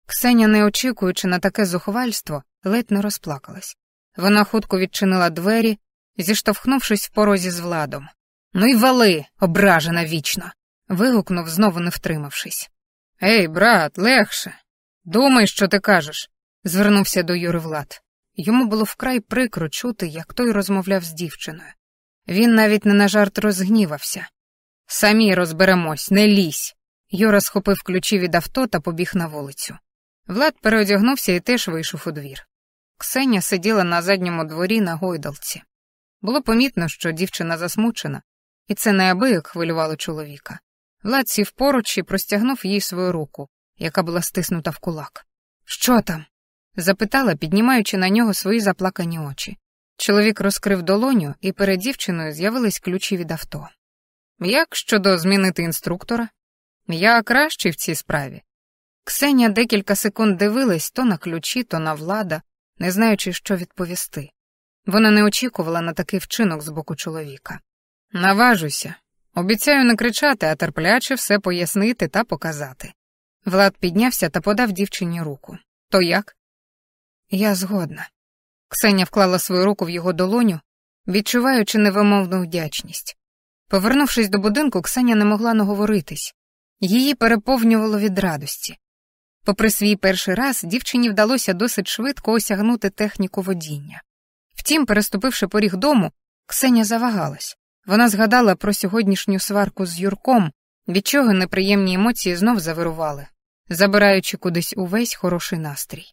Ксеня, не очікуючи на таке зухвальство, ледь не розплакалась. Вона хутко відчинила двері, зіштовхнувшись в порозі з владом. Ну й вали, ображена вічно. вигукнув, знову не втримавшись. Ей, брат, легше. Думай, що ти кажеш, звернувся до Юри Влад. Йому було вкрай прикро чути, як той розмовляв з дівчиною. Він навіть не на жарт розгнівався. Самі розберемось, не лізь. Юра схопив ключі від авто та побіг на вулицю. Влад переодягнувся і теж вийшов у двір. Ксеня сиділа на задньому дворі на гойдалці. Було помітно, що дівчина засмучена, і це неабияк хвилювало чоловіка. Влад сів поруч і простягнув їй свою руку, яка була стиснута в кулак. Що там? запитала, піднімаючи на нього свої заплакані очі. Чоловік розкрив долоню, і перед дівчиною з'явились ключі від авто. Як щодо змінити інструктора? Я кращий в цій справі. Ксеня декілька секунд дивилась то на ключі, то на влада, не знаючи, що відповісти. Вона не очікувала на такий вчинок з боку чоловіка. Наважуся. Обіцяю не кричати, а терпляче все пояснити та показати. Влад піднявся та подав дівчині руку. То як? Я згодна. Ксеня вклала свою руку в його долоню, відчуваючи невимовну вдячність. Повернувшись до будинку, Ксеня не могла наговоритись. Її переповнювало від радості. Попри свій перший раз, дівчині вдалося досить швидко осягнути техніку водіння. Втім, переступивши поріг дому, Ксеня завагалась. Вона згадала про сьогоднішню сварку з Юрком, від чого неприємні емоції знов завирували, забираючи кудись увесь хороший настрій.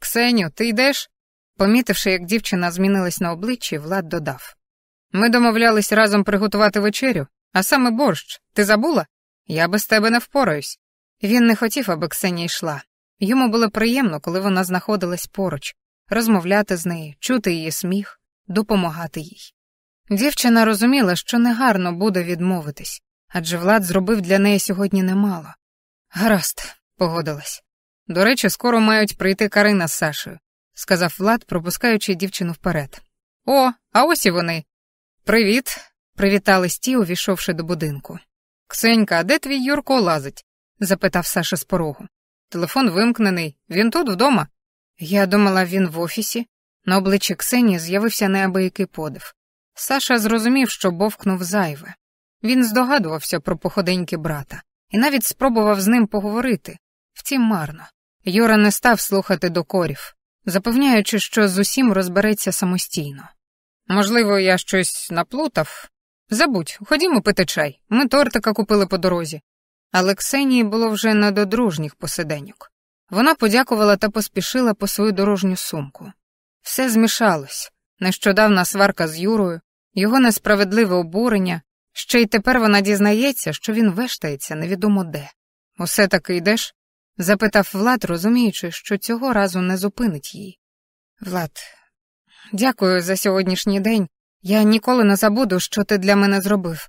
Ксеню, ти йдеш? Помітивши, як дівчина змінилась на обличчі, Влад додав. Ми домовлялись разом приготувати вечерю, а саме борщ. Ти забула? Я без тебе не впораюсь. Він не хотів, аби Ксенія йшла. Йому було приємно, коли вона знаходилась поруч, розмовляти з нею, чути її сміх, допомагати їй. Дівчина розуміла, що негарно буде відмовитись, адже Влад зробив для неї сьогодні немало. Гаразд, погодилась. До речі, скоро мають прийти Карина з Сашею, сказав Влад, пропускаючи дівчину вперед. О, а ось і вони. Привіт, привітались ті, увійшовши до будинку. Ксенька, а де твій Юрко лазить? запитав Саша з порогу. Телефон вимкнений, він тут вдома. Я думала, він в офісі. На обличчі Ксенії з'явився неабиякий подив. Саша зрозумів, що бовкнув зайве. Він здогадувався про походеньки брата і навіть спробував з ним поговорити. Втім, марно. Юра не став слухати докорів, запевняючи, що з усім розбереться самостійно. Можливо, я щось наплутав. Забудь, ходімо пити чай. Ми тортика купили по дорозі. Але Ксенії було вже не до дружніх посиденьок. Вона подякувала та поспішила по свою дорожню сумку. Все змішалось нещодавна сварка з Юрою, його несправедливе обурення, ще й тепер вона дізнається, що він вештається невідомо де. Усе таки йдеш? запитав Влад, розуміючи, що цього разу не зупинить її. Влад, дякую за сьогоднішній день. Я ніколи не забуду, що ти для мене зробив,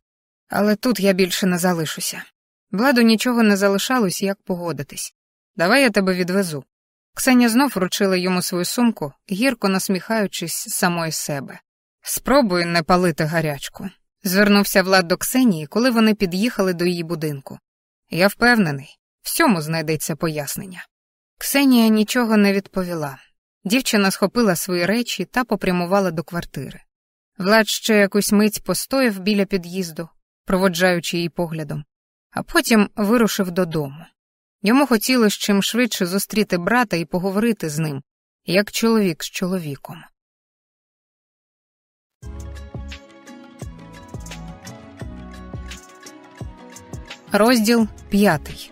але тут я більше не залишуся. Владу нічого не залишалось, як погодитись. Давай я тебе відвезу. Ксеня знов вручила йому свою сумку, гірко насміхаючись самої себе. Спробуй не палити гарячку. Звернувся Влад до Ксенії, коли вони під'їхали до її будинку. Я впевнений, всьому знайдеться пояснення. Ксенія нічого не відповіла. Дівчина схопила свої речі та попрямувала до квартири. Влад ще якусь мить постояв біля під'їзду, проводжаючи її поглядом, а потім вирушив додому. Йому хотілося чим швидше зустріти брата і поговорити з ним, як чоловік з чоловіком. Розділ п'ятий.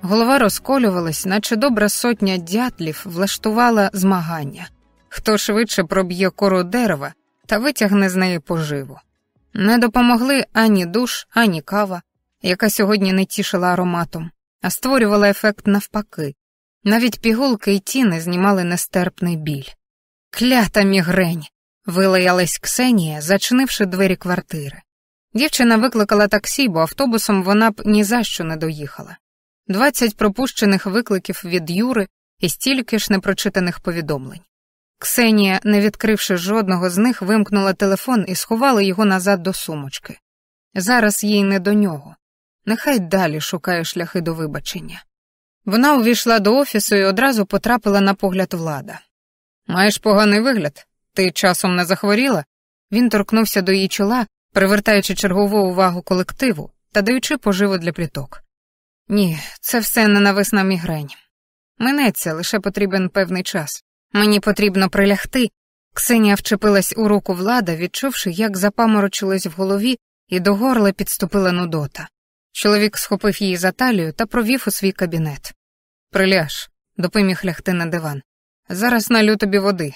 Голова розколювалась, наче добра сотня дятлів влаштувала змагання. Хто швидше проб'є кору дерева та витягне з неї поживу. Не допомогли ані душ, ані кава, яка сьогодні не тішила ароматом, а створювала ефект навпаки. Навіть пігулки й ті не знімали нестерпний біль. Клята мігрень. вилаялась Ксенія, зачинивши двері квартири. Дівчина викликала таксі, бо автобусом вона б ні за що не доїхала. Двадцять пропущених викликів від Юри і стільки ж непрочитаних повідомлень. Ксенія, не відкривши жодного з них, вимкнула телефон і сховала його назад до сумочки. Зараз їй не до нього. Нехай далі шукає шляхи до вибачення. Вона увійшла до офісу і одразу потрапила на погляд влада. Маєш поганий вигляд? Ти часом не захворіла? Він торкнувся до її чола, привертаючи чергову увагу колективу та даючи поживу для пліток. Ні, це все ненависна мігрень. Минеться, лише потрібен певний час. Мені потрібно прилягти. Ксенія вчепилась у руку влада, відчувши, як запаморочилось в голові, і до горла підступила нудота. Чоловік схопив її за талію та провів у свій кабінет. Приляж, допоміг лягти на диван. Зараз налю тобі води.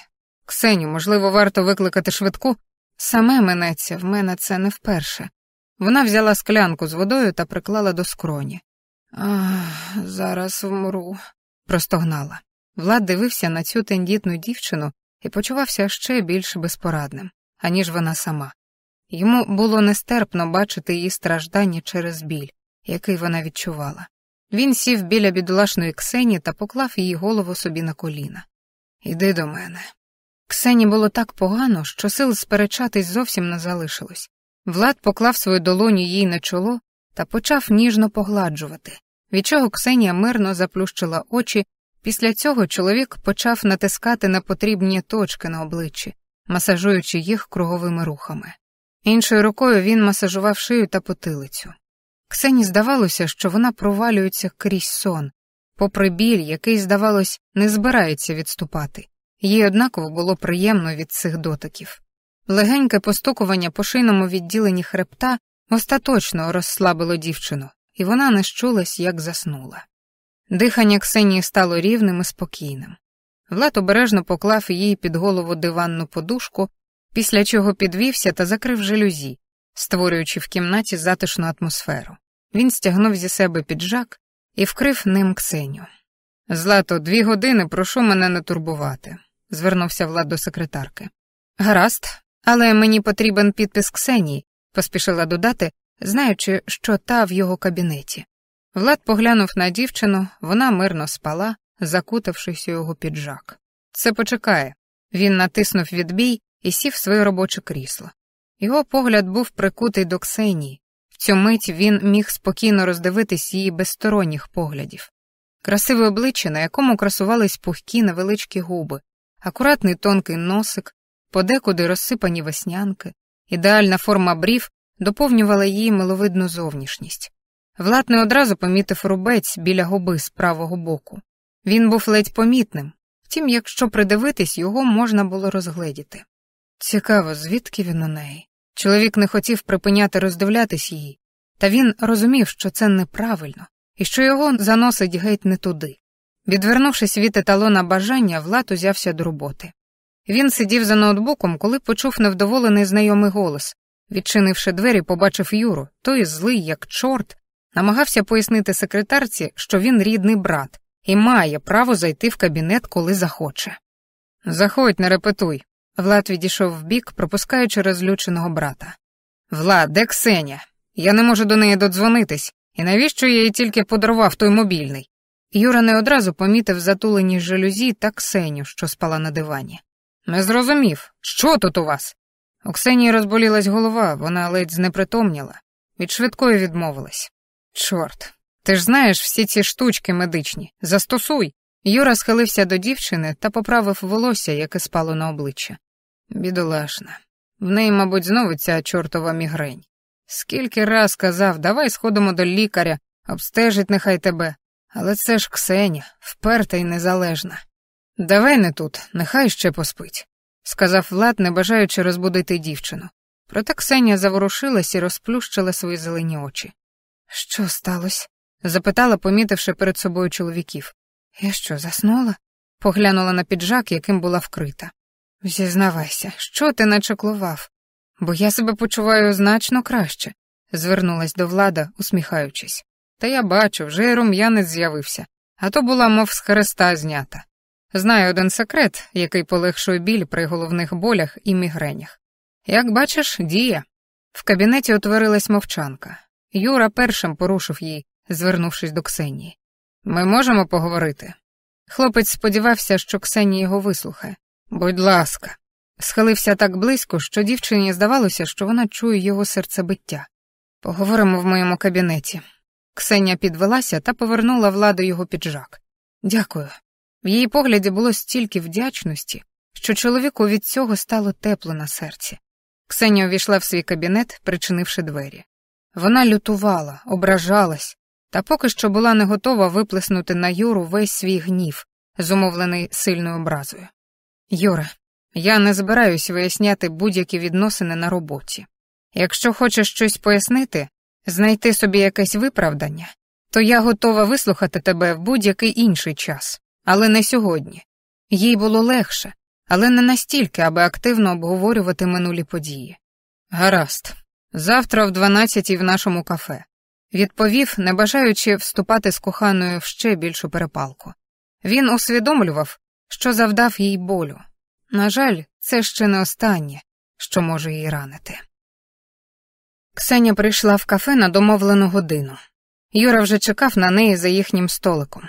Ксеню, можливо, варто викликати швидку? Саме минеться, в мене це не вперше. Вона взяла склянку з водою та приклала до скроні. Ах, зараз вмру, простогнала. Влад дивився на цю тендітну дівчину і почувався ще більш безпорадним, аніж вона сама. Йому було нестерпно бачити її страждання через біль, який вона відчувала. Він сів біля бідолашної Ксені та поклав її голову собі на коліна. Іди до мене. Ксені було так погано, що сил сперечатись зовсім не залишилось. Влад поклав свою долоню їй на чоло та почав ніжно погладжувати, від чого Ксенія мирно заплющила очі. Після цього чоловік почав натискати на потрібні точки на обличчі, масажуючи їх круговими рухами. Іншою рукою він масажував шию та потилицю. Ксені здавалося, що вона провалюється крізь сон, попри біль, який, здавалось, не збирається відступати. Їй однаково було приємно від цих дотиків. Легеньке постукування по шийному відділенні хребта остаточно розслабило дівчину, і вона не щулась, як заснула. Дихання Ксенії стало рівним і спокійним. Влад обережно поклав їй під голову диванну подушку, після чого підвівся та закрив жалюзі, створюючи в кімнаті затишну атмосферу. Він стягнув зі себе піджак і вкрив ним Ксеню. Злато, дві години прошу мене не турбувати, звернувся Влад до секретарки. Гаразд, але мені потрібен підпис Ксенії, поспішила додати, знаючи, що та в його кабінеті. Влад поглянув на дівчину, вона мирно спала, закутавшись у його піджак. Це почекає. Він натиснув відбій і сів в своє робоче крісло. Його погляд був прикутий до Ксенії. В цю мить він міг спокійно роздивитись її безсторонніх поглядів. Красиве обличчя, на якому красувались пухкі невеличкі губи, акуратний тонкий носик, подекуди розсипані веснянки, ідеальна форма брів доповнювала її миловидну зовнішність. Влад не одразу помітив рубець біля губи з правого боку. Він був ледь помітним, втім, якщо придивитись, його можна було розгледіти. Цікаво, звідки він у неї. Чоловік не хотів припиняти роздивлятись її, та він розумів, що це неправильно і що його заносить геть не туди. Відвернувшись від еталона бажання, Влад узявся до роботи. Він сидів за ноутбуком, коли почув невдоволений знайомий голос. Відчинивши двері, побачив Юру, той злий, як чорт, намагався пояснити секретарці, що він рідний брат і має право зайти в кабінет, коли захоче. Заходь, не репетуй. Влад відійшов вбік, пропускаючи розлюченого брата. Влад, де Ксеня? Я не можу до неї додзвонитись, і навіщо я їй тільки подарував той мобільний? Юра не одразу помітив затулені жалюзі та Ксеню, що спала на дивані. Не зрозумів, що тут у вас? У Ксенії розболілась голова, вона ледь знепритомніла, від швидкої відмовилась. Чорт, ти ж знаєш всі ці штучки медичні. Застосуй. Юра схилився до дівчини та поправив волосся, яке спало на обличчя. Бідолашна. В неї, мабуть, знову ця чортова мігрень. Скільки раз казав, давай сходимо до лікаря, обстежить нехай тебе. Але це ж Ксеня, вперта і незалежна. Давай не тут, нехай ще поспить, сказав Влад, не бажаючи розбудити дівчину. Проте Ксенія заворушилась і розплющила свої зелені очі. Що сталося? запитала, помітивши перед собою чоловіків. Я що, заснула? Поглянула на піджак, яким була вкрита. Зізнавайся, що ти начаклував? Бо я себе почуваю значно краще, звернулась до влада, усміхаючись. Та я бачу, вже й рум'янець з'явився, а то була, мов з хреста знята. Знаю один секрет, який полегшує біль при головних болях і мігренях. Як бачиш, діє. В кабінеті утворилась мовчанка. Юра першим порушив її, звернувшись до Ксенії. Ми можемо поговорити. Хлопець сподівався, що Ксенія його вислухає. Будь ласка, схилився так близько, що дівчині здавалося, що вона чує його серцебиття. Поговоримо в моєму кабінеті. Ксенія підвелася та повернула владу його піджак. Дякую. В її погляді було стільки вдячності, що чоловіку від цього стало тепло на серці. Ксенія увійшла в свій кабінет, причинивши двері. Вона лютувала, ображалась, та поки що була не готова виплеснути на Юру весь свій гнів, зумовлений сильною образою. Юра, я не збираюсь виясняти будь-які відносини на роботі. Якщо хочеш щось пояснити, знайти собі якесь виправдання, то я готова вислухати тебе в будь-який інший час, але не сьогодні. Їй було легше, але не настільки, аби активно обговорювати минулі події. Гаразд, Завтра в дванадцятій в нашому кафе. Відповів, не бажаючи вступати з коханою в ще більшу перепалку. Він усвідомлював, що завдав їй болю. На жаль, це ще не останнє, що може її ранити. Ксеня прийшла в кафе на домовлену годину. Юра вже чекав на неї за їхнім столиком.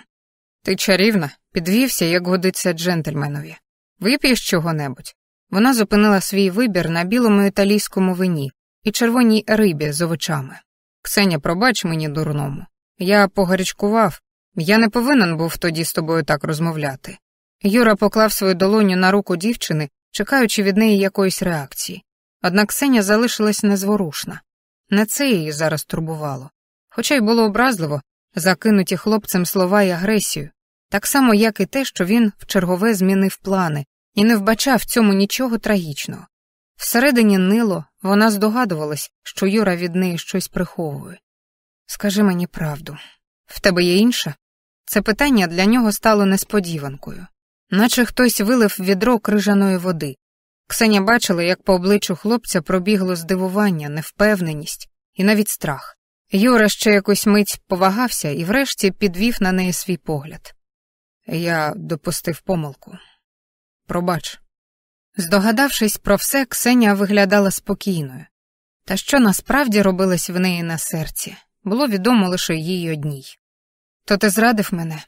Ти чарівна, підвівся, як годиться джентльменові. Вип'єш чого-небудь. Вона зупинила свій вибір на білому італійському вині і червоній рибі з овочами. Ксеня, пробач мені дурному. Я погарячкував, я не повинен був тоді з тобою так розмовляти. Юра поклав свою долоню на руку дівчини, чекаючи від неї якоїсь реакції. Однак Ксеня залишилась незворушна. Не це її зараз турбувало. Хоча й було образливо закинуті хлопцем слова й агресію, так само, як і те, що він вчергове змінив плани і не вбачав в цьому нічого трагічного. Всередині нило вона здогадувалась, що Юра від неї щось приховує. Скажи мені правду, в тебе є інша? Це питання для нього стало несподіванкою, наче хтось вилив відро крижаної води. Ксеня бачила, як по обличчю хлопця пробігло здивування, невпевненість і навіть страх. Юра ще якусь мить повагався і врешті підвів на неї свій погляд. Я допустив помилку. Пробач. Здогадавшись про все, Ксеня виглядала спокійною. Та що насправді робилось в неї на серці, було відомо лише їй одній. То ти зрадив мене?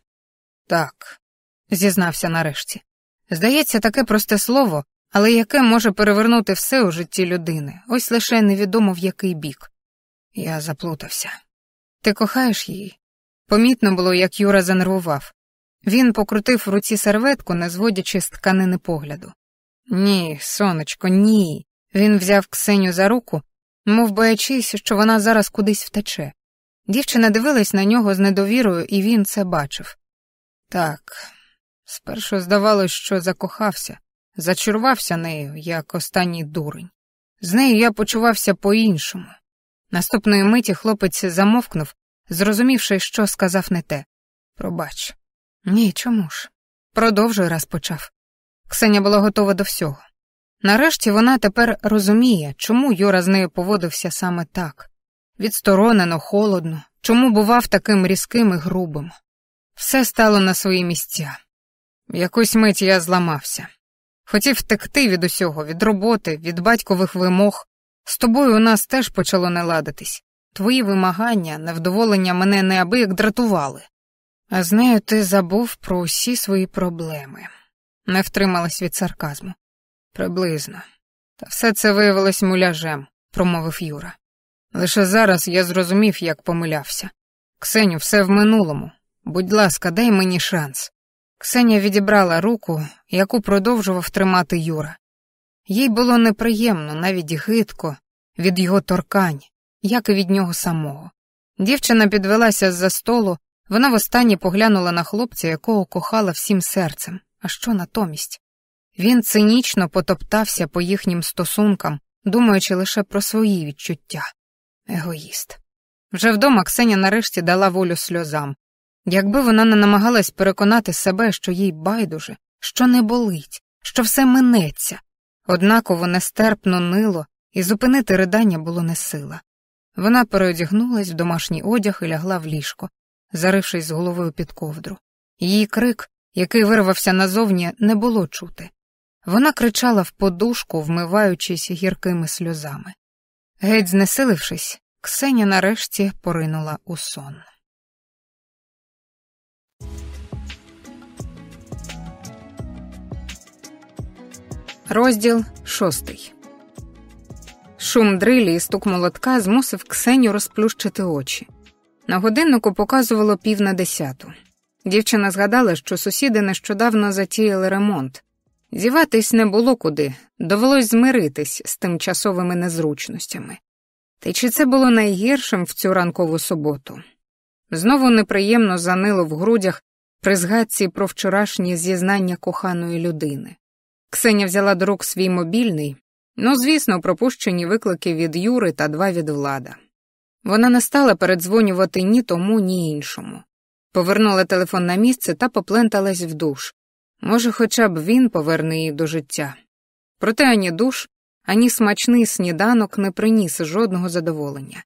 Так, зізнався нарешті. Здається, таке просте слово, але яке може перевернути все у житті людини, ось лише невідомо в який бік. Я заплутався. Ти кохаєш її? Помітно було, як Юра занервував. Він покрутив в руці серветку, не зводячи з тканини погляду. Ні, сонечко, ні. Він взяв Ксеню за руку, мов боячись, що вона зараз кудись втече. Дівчина дивилась на нього з недовірою, і він це бачив. Так, спершу здавалось, що закохався, зачарувався нею, як останній дурень. З нею я почувався по-іншому. Наступної миті хлопець замовкнув, зрозумівши, що сказав не те. Пробач. Ні, чому ж? Продовжуй раз почав. Ксеня була готова до всього. Нарешті вона тепер розуміє, чому Юра з нею поводився саме так відсторонено, холодно, чому бував таким різким і грубим. Все стало на свої місця. Якусь мить я зламався. Хотів втекти від усього, від роботи, від батькових вимог. З тобою у нас теж почало не ладитись. Твої вимагання, невдоволення мене неабияк дратували. А з нею ти забув про усі свої проблеми. Не втрималась від сарказму. Приблизно. Та все це виявилось муляжем, промовив Юра. Лише зараз я зрозумів, як помилявся. Ксеню, все в минулому. Будь ласка, дай мені шанс. Ксеня відібрала руку, яку продовжував тримати Юра. Їй було неприємно, навіть гидко, від його торкань, як і від нього самого. Дівчина підвелася з-за столу, вона востаннє поглянула на хлопця, якого кохала всім серцем. А що натомість? Він цинічно потоптався по їхнім стосункам, думаючи лише про свої відчуття. Егоїст. Вже вдома Ксеня нарешті дала волю сльозам. Якби вона не намагалась переконати себе, що їй байдуже, що не болить, що все минеться, однаково нестерпно нило, і зупинити ридання було не сила. Вона переодягнулась в домашній одяг і лягла в ліжко, зарившись з головою під ковдру. Її крик, який вирвався назовні, не було чути. Вона кричала в подушку, вмиваючись гіркими сльозами. Геть знесилившись, Ксеня нарешті поринула у сон. Розділ шостий. Шум дрилі і стук молотка змусив Ксеню розплющити очі. На годиннику показувало пів на десяту. Дівчина згадала, що сусіди нещодавно затіяли ремонт. Зіватись не було куди, довелось змиритись з тимчасовими незручностями. Та чи це було найгіршим в цю ранкову суботу? Знову неприємно занило в грудях при згадці про вчорашнє зізнання коханої людини. Ксеня взяла до рук свій мобільний, ну, звісно, пропущені виклики від Юри та два від влада. Вона не стала передзвонювати ні тому, ні іншому. Повернула телефон на місце та попленталась в душ. Може, хоча б він поверне її до життя. Проте ані душ, ані смачний сніданок не приніс жодного задоволення.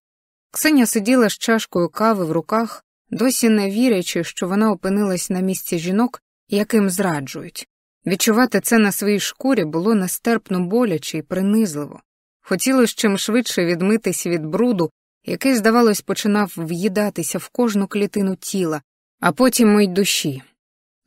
Ксеня сиділа з чашкою кави в руках, досі не вірячи, що вона опинилась на місці жінок, яким зраджують. Відчувати це на своїй шкурі було нестерпно боляче і принизливо. Хотілося чим швидше відмитись від бруду, який, здавалось, починав в'їдатися в кожну клітину тіла, а потім й душі.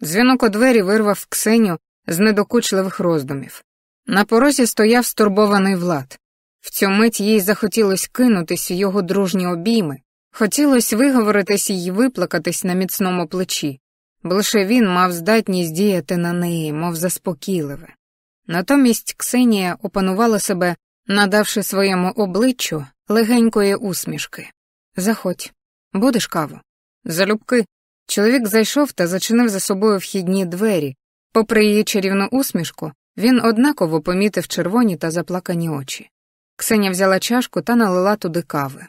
Дзвінок у двері вирвав Ксеню з недокучливих роздумів. На порозі стояв стурбований влад. В цю мить їй захотілося кинутись у його дружні обійми, хотілося виговоритись і виплакатись на міцному плечі, лише він мав здатність діяти на неї, мов заспокійливе. Натомість Ксенія опанувала себе, надавши своєму обличчю легенької усмішки. Заходь, будеш каву? Залюбки. Чоловік зайшов та зачинив за собою вхідні двері. Попри її чарівну усмішку, він однаково помітив червоні та заплакані очі. Ксеня взяла чашку та налила туди кави.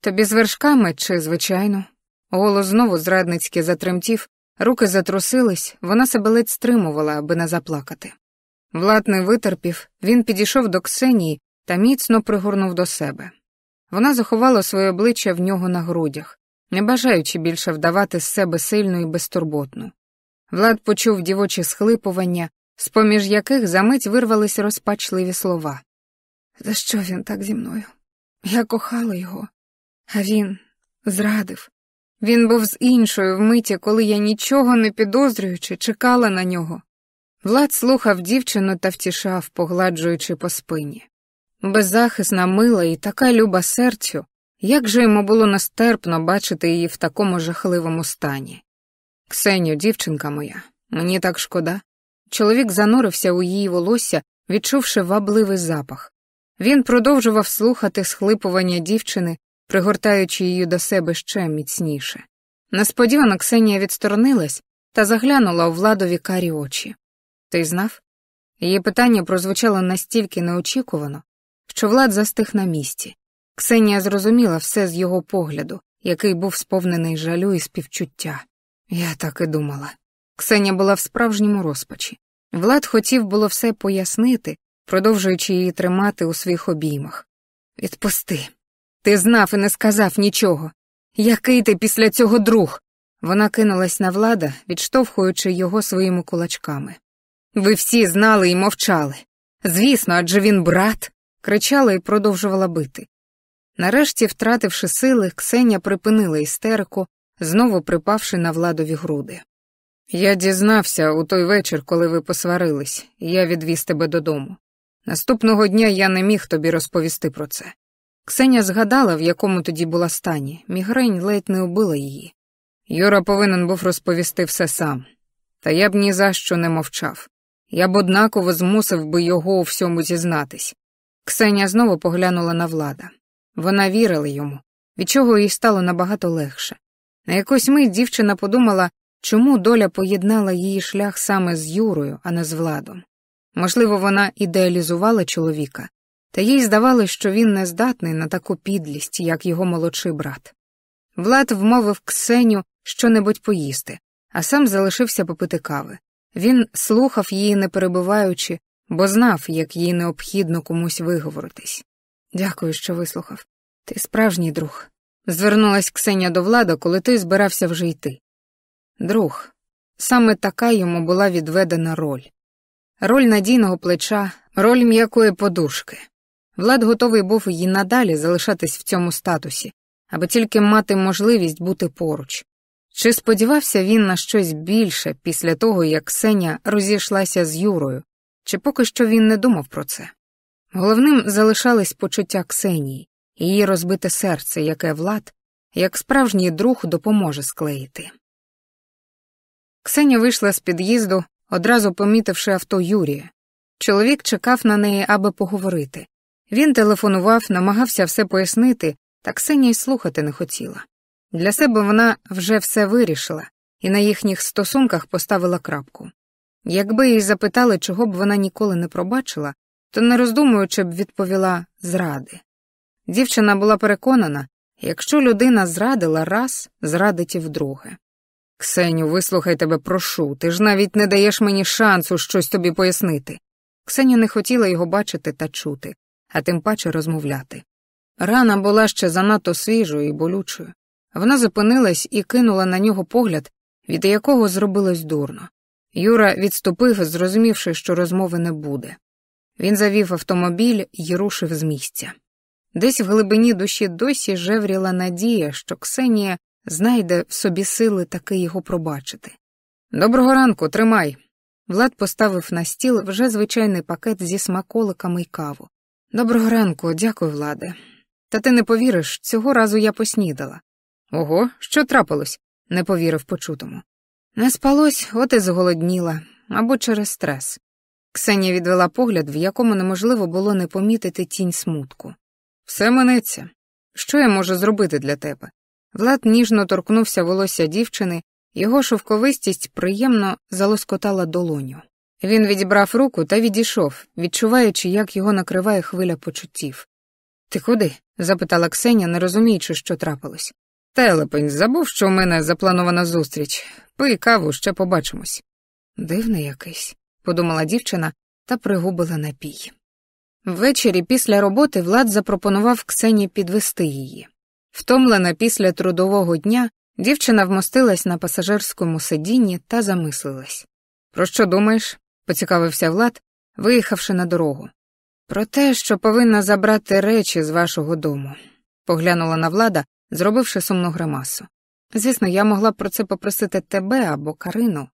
Тобі з вершками чи, звичайно? Голос знову зрадницьки затремтів, руки затрусились, вона себе ледь стримувала, аби не заплакати. Влад не витерпів, він підійшов до Ксенії та міцно пригорнув до себе. Вона заховала своє обличчя в нього на грудях, не бажаючи більше вдавати з себе сильну і безтурботну. Влад почув дівочі схлипування, з поміж яких за мить вирвались розпачливі слова. За що він так зі мною? Я кохала його, а він зрадив. Він був з іншою в миті, коли я нічого не підозрюючи, чекала на нього. Влад слухав дівчину та втішав, погладжуючи по спині. Беззахисна, мила і така люба серцю, як же йому було нестерпно бачити її в такому жахливому стані. Ксеню, дівчинка моя, мені так шкода. Чоловік занурився у її волосся, відчувши вабливий запах. Він продовжував слухати схлипування дівчини, пригортаючи її до себе ще міцніше. Несподівано Ксенія відсторонилась та заглянула у владові карі очі. Ти знав? Її питання прозвучало настільки неочікувано, що влад застиг на місці. Ксенія зрозуміла все з його погляду, який був сповнений жалю і співчуття. Я так і думала. Ксенія була в справжньому розпачі. Влад хотів було все пояснити, продовжуючи її тримати у своїх обіймах. Відпусти. Ти знав і не сказав нічого. Який ти після цього друг? Вона кинулась на влада, відштовхуючи його своїми кулачками. Ви всі знали і мовчали. Звісно, адже він брат, кричала і продовжувала бити. Нарешті, втративши сили, Ксеня припинила істерику, знову припавши на владові груди. Я дізнався у той вечір, коли ви посварились, і я відвіз тебе додому. Наступного дня я не міг тобі розповісти про це. Ксеня згадала, в якому тоді була стані, мігрень ледь не убила її. Юра повинен був розповісти все сам, та я б ні за що не мовчав. Я б однаково змусив би його у всьому зізнатись. Ксеня знову поглянула на влада. Вона вірила йому, від чого їй стало набагато легше. На якусь мить дівчина подумала, чому доля поєднала її шлях саме з Юрою, а не з владом. Можливо, вона ідеалізувала чоловіка, та їй здавалось, що він не здатний на таку підлість, як його молодший брат. Влад вмовив Ксеню щонебудь поїсти, а сам залишився попити кави. Він слухав її, не перебиваючи, бо знав, як їй необхідно комусь виговоритись. Дякую, що вислухав. Ти справжній друг. Звернулась Ксеня до влада, коли той збирався вже йти. Друг, саме така йому була відведена роль роль надійного плеча, роль м'якої подушки. Влад готовий був і надалі залишатись в цьому статусі, аби тільки мати можливість бути поруч. Чи сподівався він на щось більше після того, як Ксеня розійшлася з Юрою, чи поки що він не думав про це? Головним залишались почуття Ксенії, її розбите серце, яке Влад, як справжній друг, допоможе склеїти. Ксеня вийшла з під'їзду, одразу помітивши авто Юрія. Чоловік чекав на неї, аби поговорити. Він телефонував, намагався все пояснити, та Ксенія й слухати не хотіла. Для себе вона вже все вирішила і на їхніх стосунках поставила крапку. Якби їй запитали, чого б вона ніколи не пробачила, то не роздумуючи б відповіла зради. Дівчина була переконана, якщо людина зрадила раз, зрадить і вдруге. Ксеню, вислухай тебе, прошу, ти ж навіть не даєш мені шансу щось тобі пояснити. Ксеня не хотіла його бачити та чути, а тим паче розмовляти. Рана була ще занадто свіжою і болючою. Вона зупинилась і кинула на нього погляд, від якого зробилось дурно. Юра відступив, зрозумівши, що розмови не буде. Він завів автомобіль і рушив з місця. Десь в глибині душі досі жевріла надія, що Ксенія знайде в собі сили таки його пробачити. Доброго ранку, тримай. Влад поставив на стіл вже звичайний пакет зі смаколиками й каву. Доброго ранку, дякую, Владе. Та ти не повіриш, цього разу я поснідала. Ого, що трапилось? не повірив почутому. Не спалось, от і зголодніла, або через стрес. Ксенія відвела погляд, в якому неможливо було не помітити тінь смутку. Все минеться. Що я можу зробити для тебе? Влад ніжно торкнувся волосся дівчини, його шовковистість приємно залоскотала долоню. Він відібрав руку та відійшов, відчуваючи, як його накриває хвиля почуттів. Ти куди? запитала Ксеня, не розуміючи, що трапилось. Телепень, забув, що у мене запланована зустріч. Пий каву, ще побачимось. Дивний якийсь, подумала дівчина та пригубила напій. Ввечері після роботи Влад запропонував Ксені підвести її. Втомлена після трудового дня, дівчина вмостилась на пасажирському сидінні та замислилась. Про що думаєш? Поцікавився Влад, виїхавши на дорогу. Про те, що повинна забрати речі з вашого дому, поглянула на влада, зробивши сумну гримасу. Звісно, я могла б про це попросити тебе або Карину,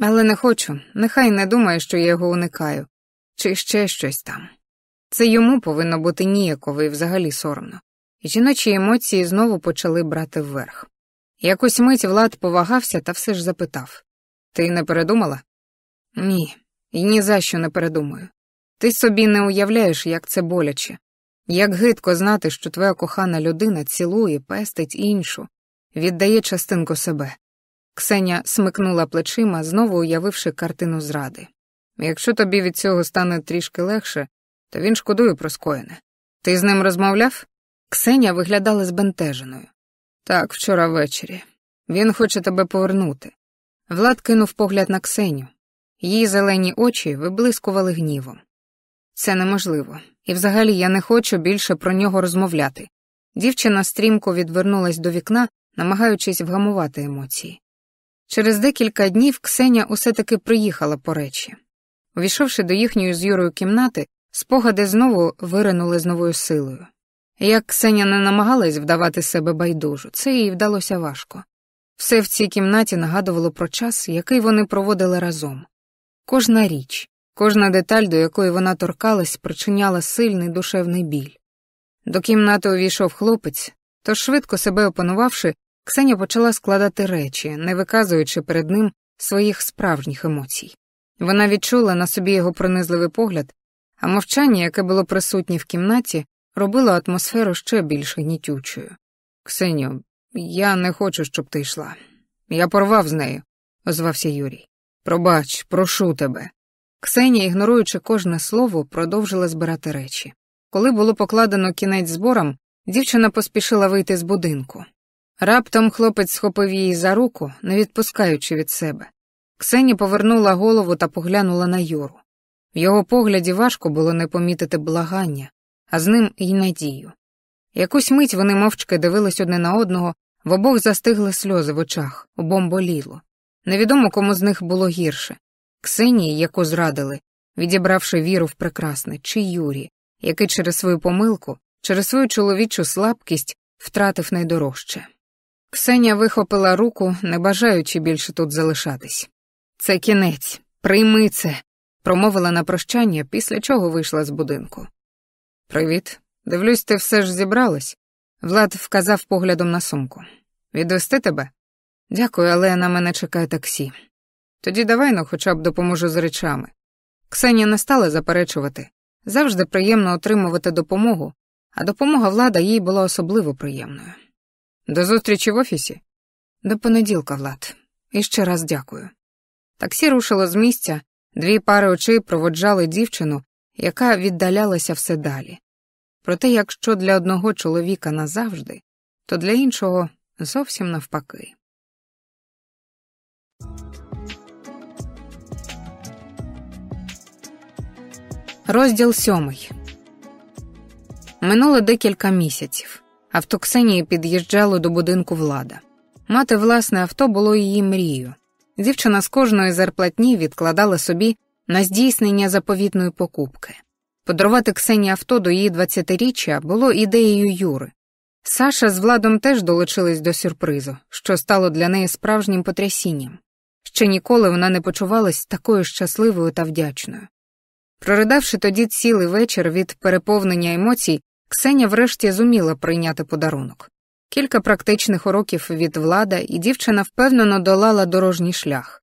але не хочу, нехай не думає, що я його уникаю, чи ще щось там. Це йому повинно бути ніяково і взагалі соромно. Жіночі емоції знову почали брати вверх. Якось мить Влад повагався та все ж запитав Ти не передумала? Ні, і ні за що не передумаю. Ти собі не уявляєш, як це боляче, як гидко знати, що твоя кохана людина цілує, пестить іншу, віддає частинку себе. Ксеня смикнула плечима, знову уявивши картину зради. Якщо тобі від цього стане трішки легше, то він шкодує про скоєне. Ти з ним розмовляв? Ксеня виглядала збентеженою. Так, вчора ввечері. Він хоче тебе повернути. Влад кинув погляд на Ксеню. Її зелені очі виблискували гнівом. Це неможливо, і взагалі я не хочу більше про нього розмовляти. Дівчина стрімко відвернулась до вікна, намагаючись вгамувати емоції. Через декілька днів Ксеня усе таки приїхала по речі. Увійшовши до їхньої з Юрою кімнати, спогади знову виринули з новою силою. Як Ксеня не намагалась вдавати себе байдужу, це їй вдалося важко. Все в цій кімнаті нагадувало про час, який вони проводили разом. Кожна річ, кожна деталь, до якої вона торкалась, причиняла сильний душевний біль. До кімнати увійшов хлопець, тож, швидко себе опанувавши, Ксеня почала складати речі, не виказуючи перед ним своїх справжніх емоцій. Вона відчула на собі його пронизливий погляд, а мовчання, яке було присутнє в кімнаті, робило атмосферу ще більш гнітючою. Ксеню, я не хочу, щоб ти йшла. Я порвав з нею, озвався Юрій. Пробач, прошу тебе. Ксенія, ігноруючи кожне слово, продовжила збирати речі. Коли було покладено кінець зборам, дівчина поспішила вийти з будинку. Раптом хлопець схопив її за руку, не відпускаючи від себе. Ксені повернула голову та поглянула на Юру. В його погляді важко було не помітити благання, а з ним і надію. Якусь мить вони мовчки дивились одне на одного, в обох застигли сльози в очах, обом боліло. Невідомо кому з них було гірше Ксенії, яку зрадили, відібравши віру в прекрасне, чи Юрі, який через свою помилку, через свою чоловічу слабкість втратив найдорожче. Ксенія вихопила руку, не бажаючи більше тут залишатись. Це кінець, прийми це, промовила на прощання, після чого вийшла з будинку. Привіт. Дивлюсь, ти все ж зібралась. Влад вказав поглядом на сумку. Відвести тебе? Дякую, але на мене чекає таксі. Тоді давай ну хоча б допоможу з речами. Ксенія не стала заперечувати. Завжди приємно отримувати допомогу, а допомога влада їй була особливо приємною. До зустрічі в офісі? До понеділка, Влад. І ще раз дякую. Таксі рушило з місця, дві пари очей проводжали дівчину, яка віддалялася все далі. Проте, якщо для одного чоловіка назавжди, то для іншого зовсім навпаки. Розділ сьомий. Минуло декілька місяців. Авто Ксенії під'їжджало до будинку влада. Мати власне авто було її мрією. Дівчина з кожної зарплатні відкладала собі на здійснення заповітної покупки. Подарувати Ксенії авто до її 20-річчя було ідеєю Юри. Саша з владом теж долучились до сюрпризу, що стало для неї справжнім потрясінням. Ще ніколи вона не почувалась такою щасливою та вдячною. Проридавши тоді цілий вечір від переповнення емоцій, Ксеня врешті зуміла прийняти подарунок. Кілька практичних уроків від влада, і дівчина впевнено долала дорожній шлях.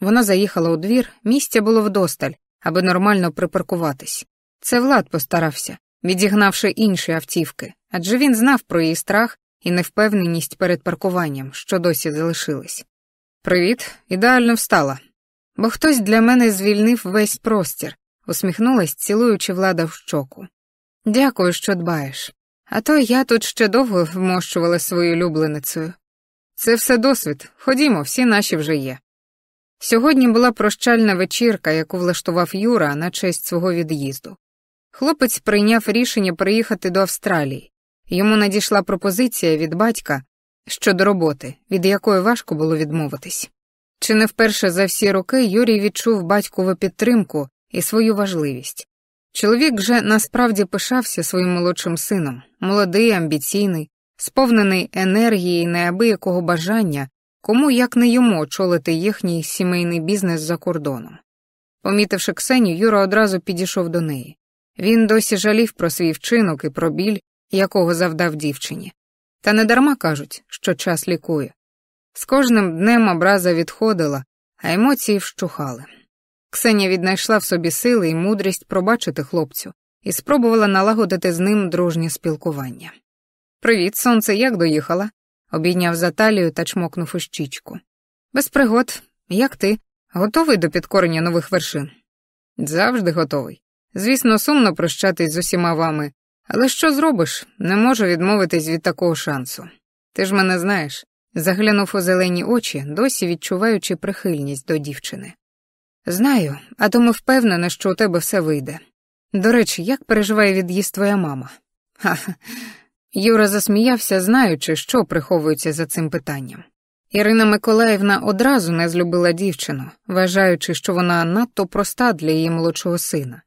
Вона заїхала у двір, місця було вдосталь, аби нормально припаркуватись. Це Влад постарався, відігнавши інші автівки, адже він знав про її страх і невпевненість перед паркуванням, що досі залишились. Привіт, ідеально встала. Бо хтось для мене звільнив весь простір, усміхнулась, цілуючи влада в щоку. Дякую, що дбаєш. А то я тут ще довго вмощувала свою улюбленицею. Це все досвід, ходімо, всі наші вже є. Сьогодні була прощальна вечірка, яку влаштував Юра на честь свого від'їзду. Хлопець прийняв рішення приїхати до Австралії. Йому надійшла пропозиція від батька щодо роботи, від якої важко було відмовитись. Чи не вперше за всі роки Юрій відчув батькову підтримку і свою важливість. Чоловік же насправді пишався своїм молодшим сином, молодий, амбіційний, сповнений енергії і неабиякого бажання, кому як не йому очолити їхній сімейний бізнес за кордоном. Помітивши Ксенію, Юра одразу підійшов до неї. Він досі жалів про свій вчинок і про біль, якого завдав дівчині. Та недарма кажуть, що час лікує. З кожним днем образа відходила, а емоції вщухали. Ксенія віднайшла в собі сили і мудрість пробачити хлопцю і спробувала налагодити з ним дружнє спілкування. Привіт, сонце, як доїхала? обійняв за талію та чмокнув у щічку. Без пригод, як ти? Готовий до підкорення нових вершин? Завжди готовий. Звісно, сумно прощатись з усіма вами, але що зробиш? Не можу відмовитись від такого шансу. Ти ж мене знаєш, заглянув у зелені очі, досі відчуваючи прихильність до дівчини. Знаю, а тому впевнена, що у тебе все вийде. До речі, як переживає від'їзд твоя мама? Ха-ха. Юра засміявся, знаючи, що приховується за цим питанням. Ірина Миколаївна одразу не злюбила дівчину, вважаючи, що вона надто проста для її молодшого сина.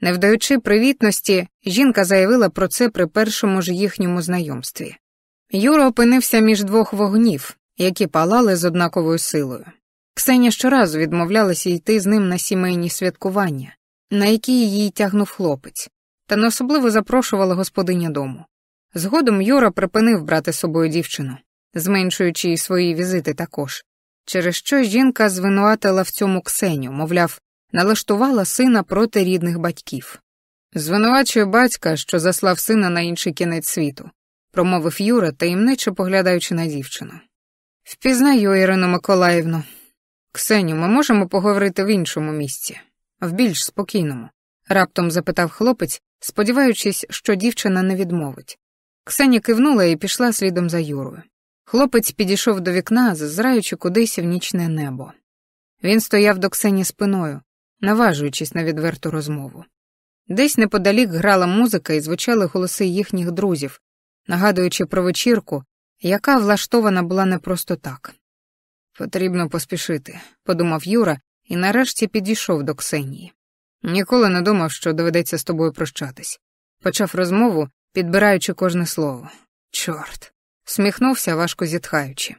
Не вдаючи привітності, жінка заявила про це при першому ж їхньому знайомстві. Юра опинився між двох вогнів, які палали з однаковою силою. Ксеня щоразу відмовлялася йти з ним на сімейні святкування, на які її тягнув хлопець, та не особливо запрошувала господиня дому. Згодом Юра припинив брати з собою дівчину, зменшуючи їй свої візити також, через що жінка звинуватила в цьому Ксеню, мовляв, налаштувала сина проти рідних батьків. Звинувачує батька, що заслав сина на інший кінець світу, промовив Юра, таємниче поглядаючи на дівчину. Впізнаю, Ірину Миколаївну. Ксеню, ми можемо поговорити в іншому місці, в більш спокійному, раптом запитав хлопець, сподіваючись, що дівчина не відмовить. Ксеня кивнула і пішла слідом за Юрою. Хлопець підійшов до вікна, зазираючи кудись в нічне небо. Він стояв до Ксені спиною, наважуючись на відверту розмову. Десь неподалік грала музика і звучали голоси їхніх друзів, нагадуючи про вечірку, яка влаштована була не просто так. Потрібно поспішити, подумав Юра і нарешті підійшов до Ксенії. Ніколи не думав, що доведеться з тобою прощатись. Почав розмову, підбираючи кожне слово. Чорт. Сміхнувся, важко зітхаючи.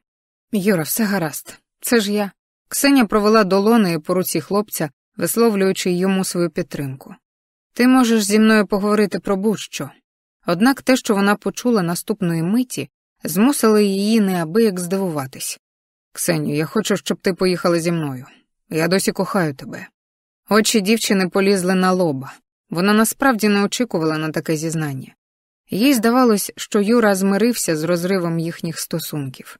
Юра, все гаразд. Це ж я. Ксеня провела долонею по руці хлопця, висловлюючи йому свою підтримку. Ти можеш зі мною поговорити про будь-що. Однак те, що вона почула наступної миті, змусило її неабияк здивуватись. Ксеню, я хочу, щоб ти поїхала зі мною. Я досі кохаю тебе. Очі дівчини полізли на лоба. Вона насправді не очікувала на таке зізнання. Їй здавалось, що Юра змирився з розривом їхніх стосунків.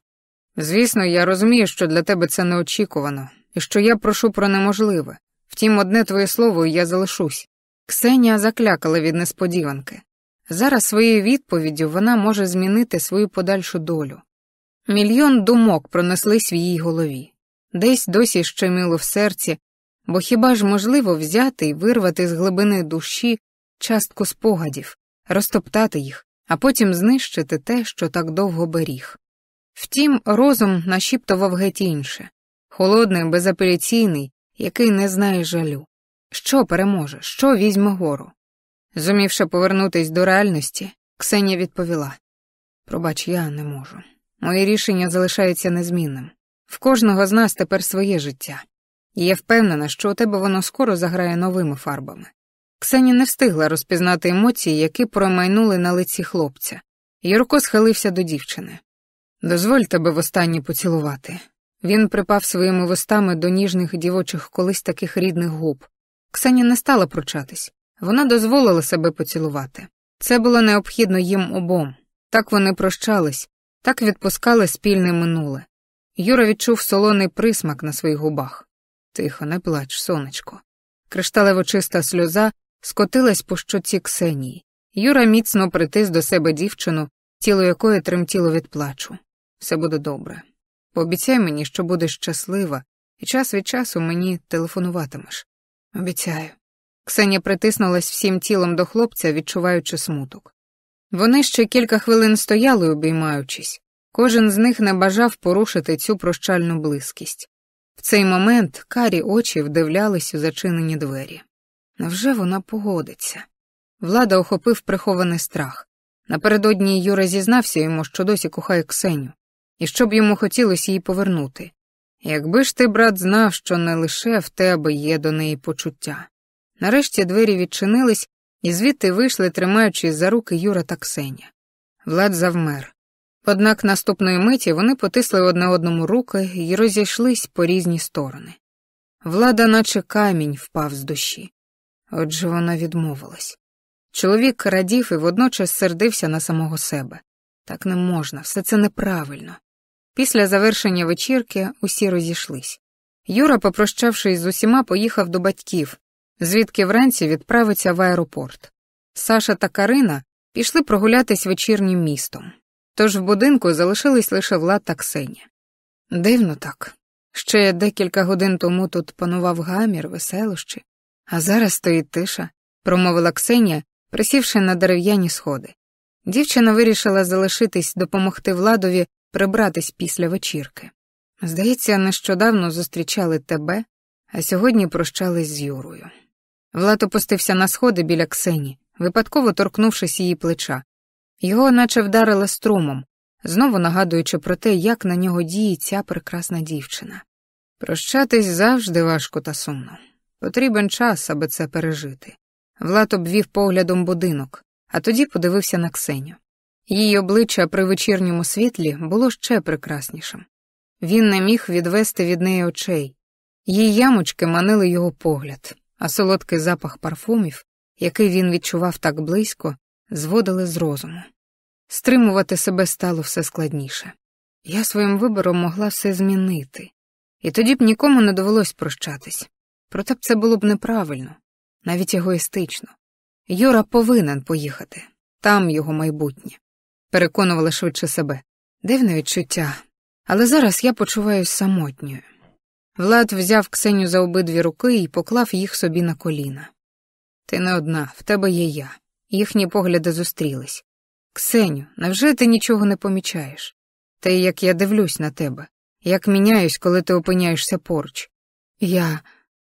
Звісно, я розумію, що для тебе це неочікувано, і що я прошу про неможливе. Втім, одне твоє слово, і я залишусь. Ксенія заклякала від несподіванки. Зараз своєю відповіддю вона може змінити свою подальшу долю. Мільйон думок пронеслись в її голові. Десь досі щемило в серці, Бо хіба ж можливо взяти і вирвати з глибини душі частку спогадів, розтоптати їх, а потім знищити те, що так довго беріг? Втім, розум нашіптував геть інше холодний, безапеляційний, який не знає жалю. Що переможе, що візьме гору? Зумівши повернутись до реальності, Ксенія відповіла Пробач, я не можу. Моє рішення залишається незмінним. В кожного з нас тепер своє життя, і я впевнена, що у тебе воно скоро заграє новими фарбами. Ксенія не встигла розпізнати емоції, які промайнули на лиці хлопця. Юрко схилився до дівчини. Дозволь тебе востаннє поцілувати. Він припав своїми вустами до ніжних дівочих колись таких рідних губ. Ксенія не стала пручатись, вона дозволила себе поцілувати. Це було необхідно їм обом. Так вони прощались, так відпускали спільне минуле. Юра відчув солоний присмак на своїх губах. Тихо, не плач, сонечко. Кришталево чиста сльоза скотилась по щоці Ксенії. Юра міцно притис до себе дівчину, тіло якої тремтіло від плачу. Все буде добре. Пообіцяй мені, що будеш щаслива, і час від часу мені телефонуватимеш. Обіцяю. Ксенія притиснулась всім тілом до хлопця, відчуваючи смуток. Вони ще кілька хвилин стояли, обіймаючись. Кожен з них не бажав порушити цю прощальну близькість. В цей момент карі очі вдивлялись у зачинені двері. Невже вона погодиться? Влада охопив прихований страх. Напередодні Юра зізнався йому, що досі кохає Ксеню, і що б йому хотілося її повернути. Якби ж ти, брат, знав, що не лише в тебе є до неї почуття. Нарешті двері відчинились, і звідти вийшли, тримаючись за руки Юра та Ксеня. Влад завмер. Однак наступної миті вони потисли одне одному руки і розійшлись по різні сторони. Влада, наче камінь, впав з душі. Отже вона відмовилась. Чоловік радів і водночас сердився на самого себе. Так не можна, все це неправильно. Після завершення вечірки усі розійшлись. Юра, попрощавшись з усіма, поїхав до батьків, звідки вранці відправиться в аеропорт. Саша та Карина пішли прогулятись вечірнім містом. Тож в будинку залишились лише Влад та Ксеня. Дивно так. Ще декілька годин тому тут панував гамір, веселощі, а зараз стоїть тиша, промовила Ксенія, присівши на дерев'яні сходи. Дівчина вирішила залишитись допомогти владові прибратись після вечірки. Здається, нещодавно зустрічали тебе, а сьогодні прощались з Юрою. Влад опустився на сходи біля Ксені, випадково торкнувшись її плеча. Його наче вдарили струмом, знову нагадуючи про те, як на нього діє ця прекрасна дівчина. Прощатись завжди важко та сумно. Потрібен час, аби це пережити. Влад обвів поглядом будинок, а тоді подивився на Ксеню. Її обличчя при вечірньому світлі було ще прекраснішим. Він не міг відвести від неї очей. Її ямочки манили його погляд, а солодкий запах парфумів, який він відчував так близько, зводили з розуму. Стримувати себе стало все складніше. Я своїм вибором могла все змінити, і тоді б нікому не довелось прощатись. Проте б це було б неправильно, навіть егоїстично. Юра повинен поїхати, там його майбутнє. Переконувала швидше себе. Дивне відчуття, але зараз я почуваюся самотньою. Влад взяв Ксеню за обидві руки і поклав їх собі на коліна. Ти не одна, в тебе є я. Їхні погляди зустрілись. Ксеню, невже ти нічого не помічаєш? Те, як я дивлюсь на тебе, як міняюсь, коли ти опиняєшся поруч. Я.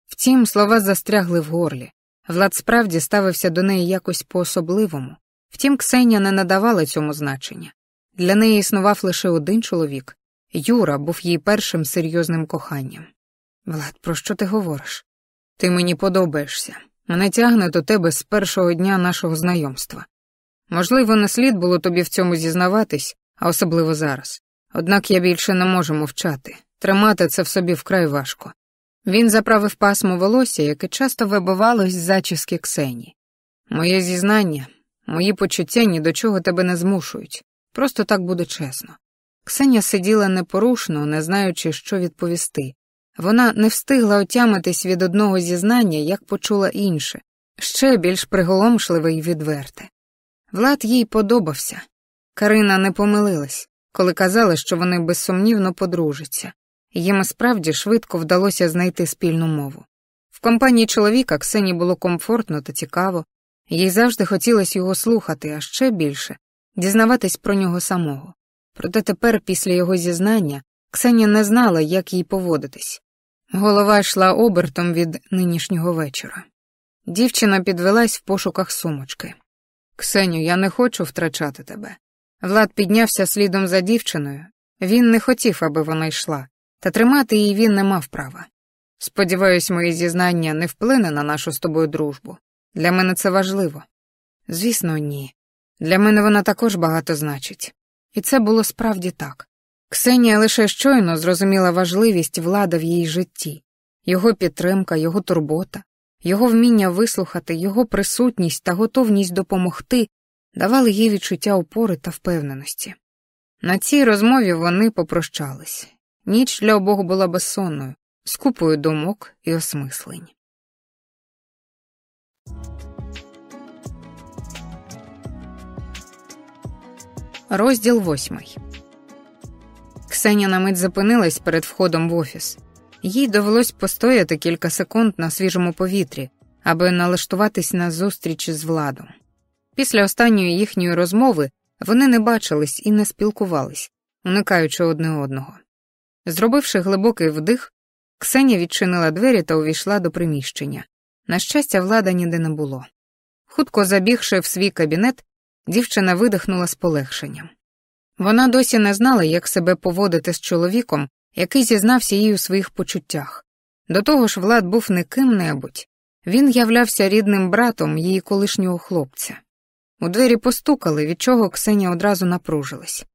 Втім, слова застрягли в горлі. Влад справді ставився до неї якось по-особливому. Втім, Ксенія не надавала цьому значення. Для неї існував лише один чоловік. Юра був її першим серйозним коханням. Влад, про що ти говориш? Ти мені подобаєшся. Мене тягне до тебе з першого дня нашого знайомства. Можливо, не слід було тобі в цьому зізнаватись, а особливо зараз. Однак я більше не можу мовчати, тримати це в собі вкрай важко. Він заправив пасмо волосся, яке часто вибивалось з зачіски Ксені. Моє зізнання, мої почуття ні до чого тебе не змушують. Просто так буде чесно. Ксеня сиділа непорушно, не знаючи, що відповісти. Вона не встигла отямитись від одного зізнання, як почула інше, ще більш приголомшливе й відверте. Влад їй подобався. Карина не помилилась, коли казала, що вони безсумнівно подружаться. Їм справді швидко вдалося знайти спільну мову. В компанії чоловіка Ксені було комфортно та цікаво, їй завжди хотілося його слухати, а ще більше дізнаватись про нього самого. Проте тепер, після його зізнання, Ксенія не знала, як їй поводитись. Голова йшла обертом від нинішнього вечора. Дівчина підвелась в пошуках сумочки. Ксеню, я не хочу втрачати тебе. Влад піднявся слідом за дівчиною. Він не хотів, аби вона йшла, та тримати її він не мав права. Сподіваюсь, мої зізнання не вплине на нашу з тобою дружбу. Для мене це важливо. Звісно, ні. Для мене вона також багато значить. І це було справді так. Ксенія лише щойно зрозуміла важливість влада в її житті, його підтримка, його турбота, його вміння вислухати, його присутність та готовність допомогти давали їй відчуття опори та впевненості. На цій розмові вони попрощались. Ніч для обох була безсонною, з купою думок і осмислень. Розділ восьмий. Ксенія на мить зупинилась перед входом в офіс. Їй довелось постояти кілька секунд на свіжому повітрі, аби налаштуватись на зустріч з владом. Після останньої їхньої розмови вони не бачились і не спілкувались, уникаючи одне одного. Зробивши глибокий вдих, Ксенія відчинила двері та увійшла до приміщення. На щастя, влада ніде не було. Хутко забігши в свій кабінет, дівчина видихнула з полегшенням. Вона досі не знала, як себе поводити з чоловіком, який зізнався їй у своїх почуттях. До того ж, Влад був не ким-небудь. Він являвся рідним братом її колишнього хлопця. У двері постукали, від чого Ксенія одразу напружилась.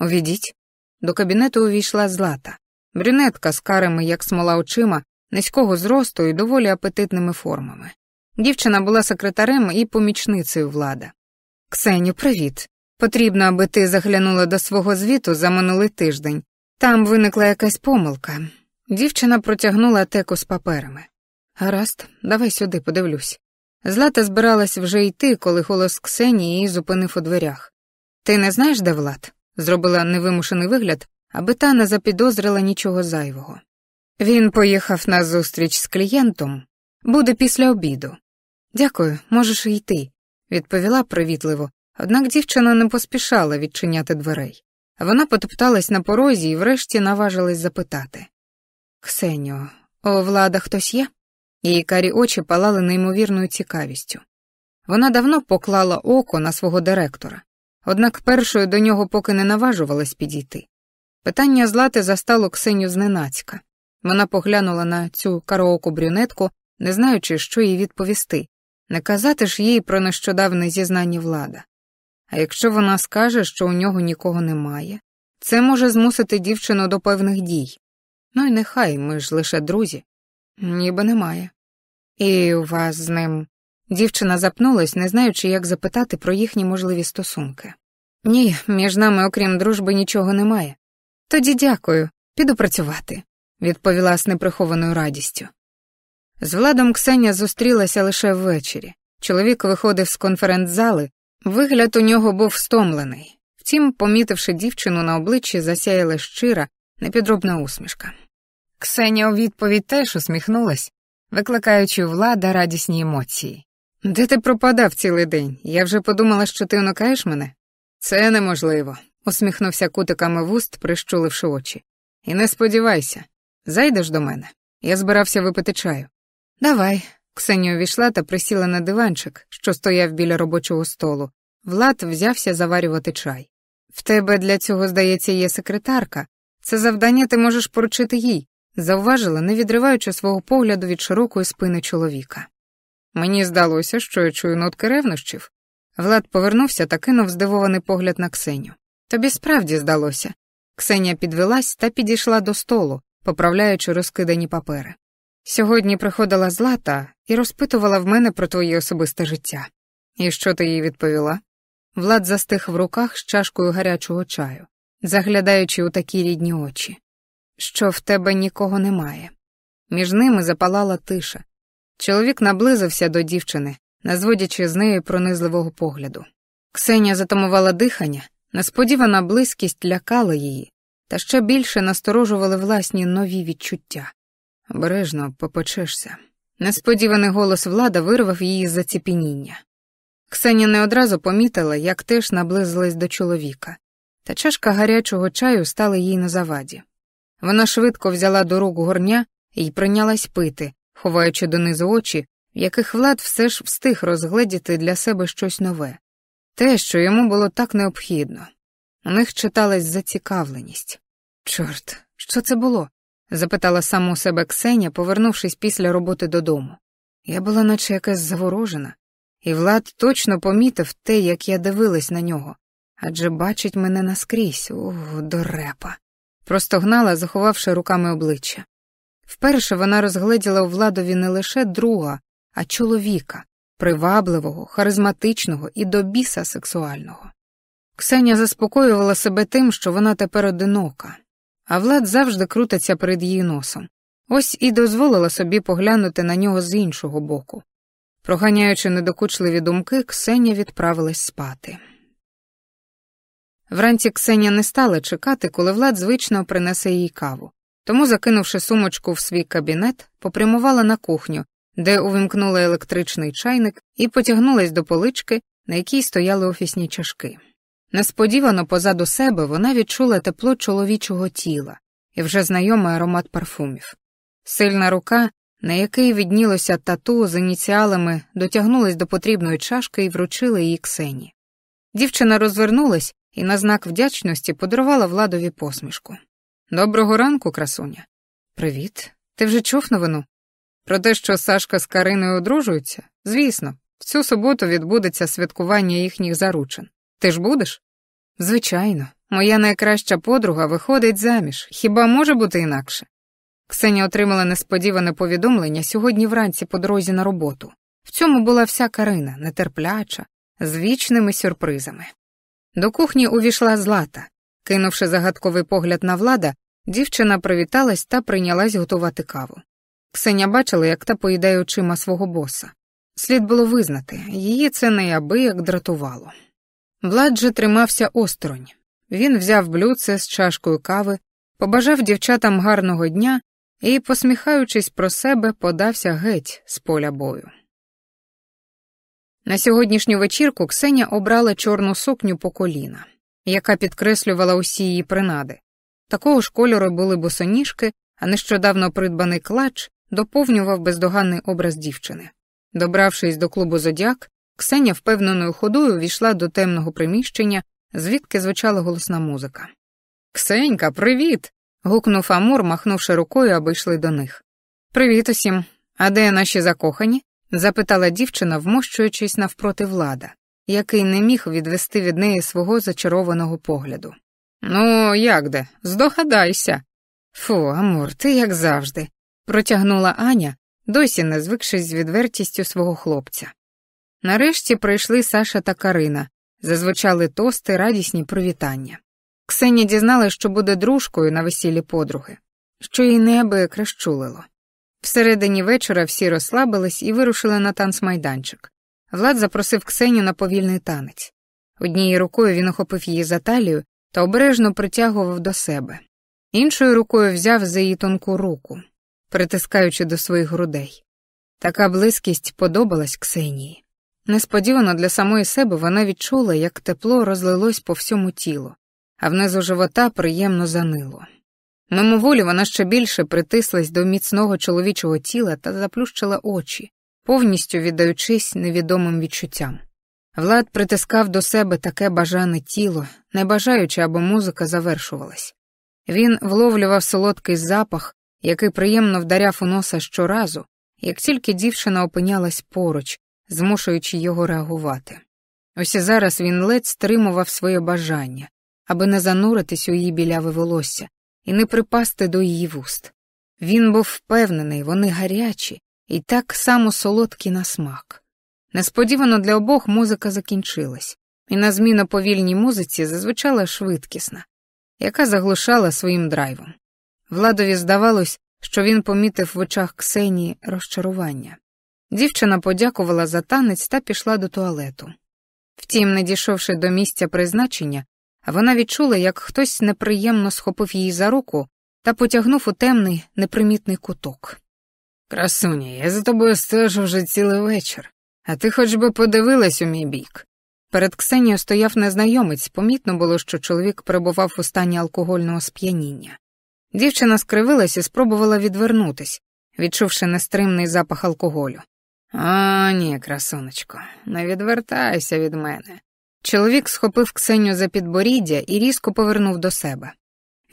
Увідіть. До кабінету увійшла злата, брюнетка з карими, як смола очима, низького зросту і доволі апетитними формами. Дівчина була секретарем і помічницею влада. Ксеню, привіт. Потрібно, аби ти заглянула до свого звіту за минулий тиждень. Там виникла якась помилка. Дівчина протягнула теку з паперами. Гаразд, давай сюди подивлюсь. Злата збиралась вже йти, коли голос Ксенії її зупинив у дверях. Ти не знаєш, де Влад? зробила невимушений вигляд, аби та не запідозрила нічого зайвого. Він поїхав на зустріч з клієнтом, буде після обіду. Дякую, можеш йти, відповіла привітливо, однак дівчина не поспішала відчиняти дверей. Вона потопталась на порозі і врешті наважилась запитати Ксеню, у влада хтось є? Її карі очі палали неймовірною цікавістю. Вона давно поклала око на свого директора, однак першою до нього поки не наважувалась підійти. Питання злати застало Ксеню зненацька. Вона поглянула на цю караоку брюнетку, не знаючи, що їй відповісти, не казати ж їй про нещодавне зізнання влада. А якщо вона скаже, що у нього нікого немає, це може змусити дівчину до певних дій. Ну й нехай ми ж лише друзі, ніби немає. І у вас з ним. Дівчина запнулась, не знаючи, як запитати про їхні можливі стосунки. Ні, між нами, окрім дружби, нічого немає. Тоді дякую, піду працювати, відповіла з неприхованою радістю. З владом Ксенія зустрілася лише ввечері. Чоловік виходив з конференц-зали, вигляд у нього був стомлений. Втім, помітивши дівчину на обличчі, засяяла щира, непідробна усмішка. Ксенія у відповідь теж усміхнулась, викликаючи у влада радісні емоції. Де ти пропадав цілий день? Я вже подумала, що ти уникаєш мене? Це неможливо, усміхнувся кутиками вуст, прищуливши очі. І не сподівайся, зайдеш до мене. Я збирався випити чаю. Давай. Ксенія увійшла та присіла на диванчик, що стояв біля робочого столу. Влад взявся заварювати чай. В тебе для цього, здається, є секретарка. Це завдання ти можеш поручити їй, зауважила, не відриваючи свого погляду від широкої спини чоловіка. Мені здалося, що я чую нотки ревнощів. Влад повернувся та кинув здивований погляд на Ксеню. Тобі справді здалося. Ксенія підвелась та підійшла до столу, поправляючи розкидані папери. Сьогодні приходила Злата і розпитувала в мене про твоє особисте життя. І що ти їй відповіла? Влад застиг в руках з чашкою гарячого чаю, заглядаючи у такі рідні очі що в тебе нікого немає. Між ними запалала тиша. Чоловік наблизився до дівчини, назводячи з нею пронизливого погляду. Ксенія затамувала дихання, несподівана близькість лякала її, та ще більше насторожували власні нові відчуття. Обережно попечешся. Несподіваний голос влада вирвав її з заціпеніння. Ксеня не одразу помітила, як теж наблизилась до чоловіка, та чашка гарячого чаю стала їй на заваді. Вона швидко взяла до рук горня і прийнялась пити, ховаючи донизу очі, в яких влад все ж встиг розгледіти для себе щось нове, те, що йому було так необхідно. У них читалась зацікавленість. Чорт, що це було? Запитала саму себе Ксеня, повернувшись після роботи додому. Я була наче якась заворожена, і Влад точно помітив те, як я дивилась на нього, адже бачить мене наскрізь, ух, дорепа. Просто гнала, заховавши руками обличчя. Вперше вона розгледіла у владові не лише друга, а чоловіка, привабливого, харизматичного і до біса сексуального. Ксеня заспокоювала себе тим, що вона тепер одинока, а Влад завжди крутиться перед її носом. Ось і дозволила собі поглянути на нього з іншого боку. Проганяючи недокучливі думки, Ксеня відправилась спати. Вранці Ксеня не стала чекати, коли Влад звично принесе їй каву, тому, закинувши сумочку в свій кабінет, попрямувала на кухню, де увімкнула електричний чайник і потягнулась до полички, на якій стояли офісні чашки. Несподівано позаду себе вона відчула тепло чоловічого тіла і вже знайомий аромат парфумів. Сильна рука, на якій віднілося тату з ініціалами, дотягнулась до потрібної чашки і вручила її Ксені. Дівчина розвернулась і на знак вдячності подарувала владові посмішку. Доброго ранку, красуня. Привіт. Ти вже чув новину? Про те, що Сашка з Кариною одружуються? Звісно, в цю суботу відбудеться святкування їхніх заручин. Ти ж будеш? Звичайно, моя найкраща подруга виходить заміж. Хіба може бути інакше? Ксеня отримала несподіване повідомлення сьогодні вранці по дорозі на роботу. В цьому була вся Карина, нетерпляча, з вічними сюрпризами. До кухні увійшла Злата. Кинувши загадковий погляд на влада, дівчина привіталась та прийнялась готувати каву. Ксеня бачила, як та поїдає очима свого боса. Слід було визнати, її це неабияк дратувало. Влад же тримався осторонь. Він взяв блюдце з чашкою кави, побажав дівчатам гарного дня і, посміхаючись про себе, подався геть з поля бою. На сьогоднішню вечірку Ксеня обрала чорну сукню по коліна, яка підкреслювала усі її принади. Такого ж кольору були босоніжки, а нещодавно придбаний клач доповнював бездоганний образ дівчини. Добравшись до клубу Зодіак, Ксеня впевненою ходою війшла до темного приміщення, звідки звучала голосна музика. Ксенька, привіт. гукнув Амур, махнувши рукою, аби йшли до них. Привіт усім. А де наші закохані? запитала дівчина, вмощуючись навпроти влада, який не міг відвести від неї свого зачарованого погляду. Ну, як де? Здогадайся. Фу, Амур, ти як завжди, протягнула Аня, досі не звикшись з відвертістю свого хлопця. Нарешті прийшли Саша та Карина, зазвучали тости, радісні привітання. Ксенія дізналась, що буде дружкою на весіллі подруги, що їй неабияк розчулило. Всередині вечора всі розслабились і вирушили на танцмайданчик. Влад запросив Ксеню на повільний танець. Однією рукою він охопив її за талію та обережно притягував до себе, іншою рукою взяв за її тонку руку, притискаючи до своїх грудей. Така близькість подобалась Ксенії. Несподівано для самої себе вона відчула, як тепло розлилось по всьому тілу, а внизу живота приємно занило. Мимоволі вона ще більше притислась до міцного чоловічого тіла та заплющила очі, повністю віддаючись невідомим відчуттям. Влад притискав до себе таке бажане тіло, не бажаючи, аби музика завершувалась. Він вловлював солодкий запах, який приємно вдаряв у носа щоразу, як тільки дівчина опинялась поруч, змушуючи його реагувати. Ось і зараз він ледь стримував своє бажання, аби не зануритись у її біляве волосся і не припасти до її вуст. Він був впевнений, вони гарячі і так само солодкі на смак. Несподівано для обох музика закінчилась, і на зміну повільній музиці зазвучала швидкісна, яка заглушала своїм драйвом. Владові здавалось, що він помітив в очах Ксенії розчарування. Дівчина подякувала за танець та пішла до туалету. Втім, не дійшовши до місця призначення, вона відчула, як хтось неприємно схопив її за руку та потягнув у темний непримітний куток. Красуня, я за тобою стежу вже цілий вечір, а ти хоч би подивилась у мій бік. Перед Ксенією стояв незнайомець, помітно було, що чоловік перебував у стані алкогольного сп'яніння. Дівчина скривилась і спробувала відвернутись, відчувши нестримний запах алкоголю. А, ні, красунечко, не відвертайся від мене. Чоловік схопив Ксеню за підборіддя і різко повернув до себе.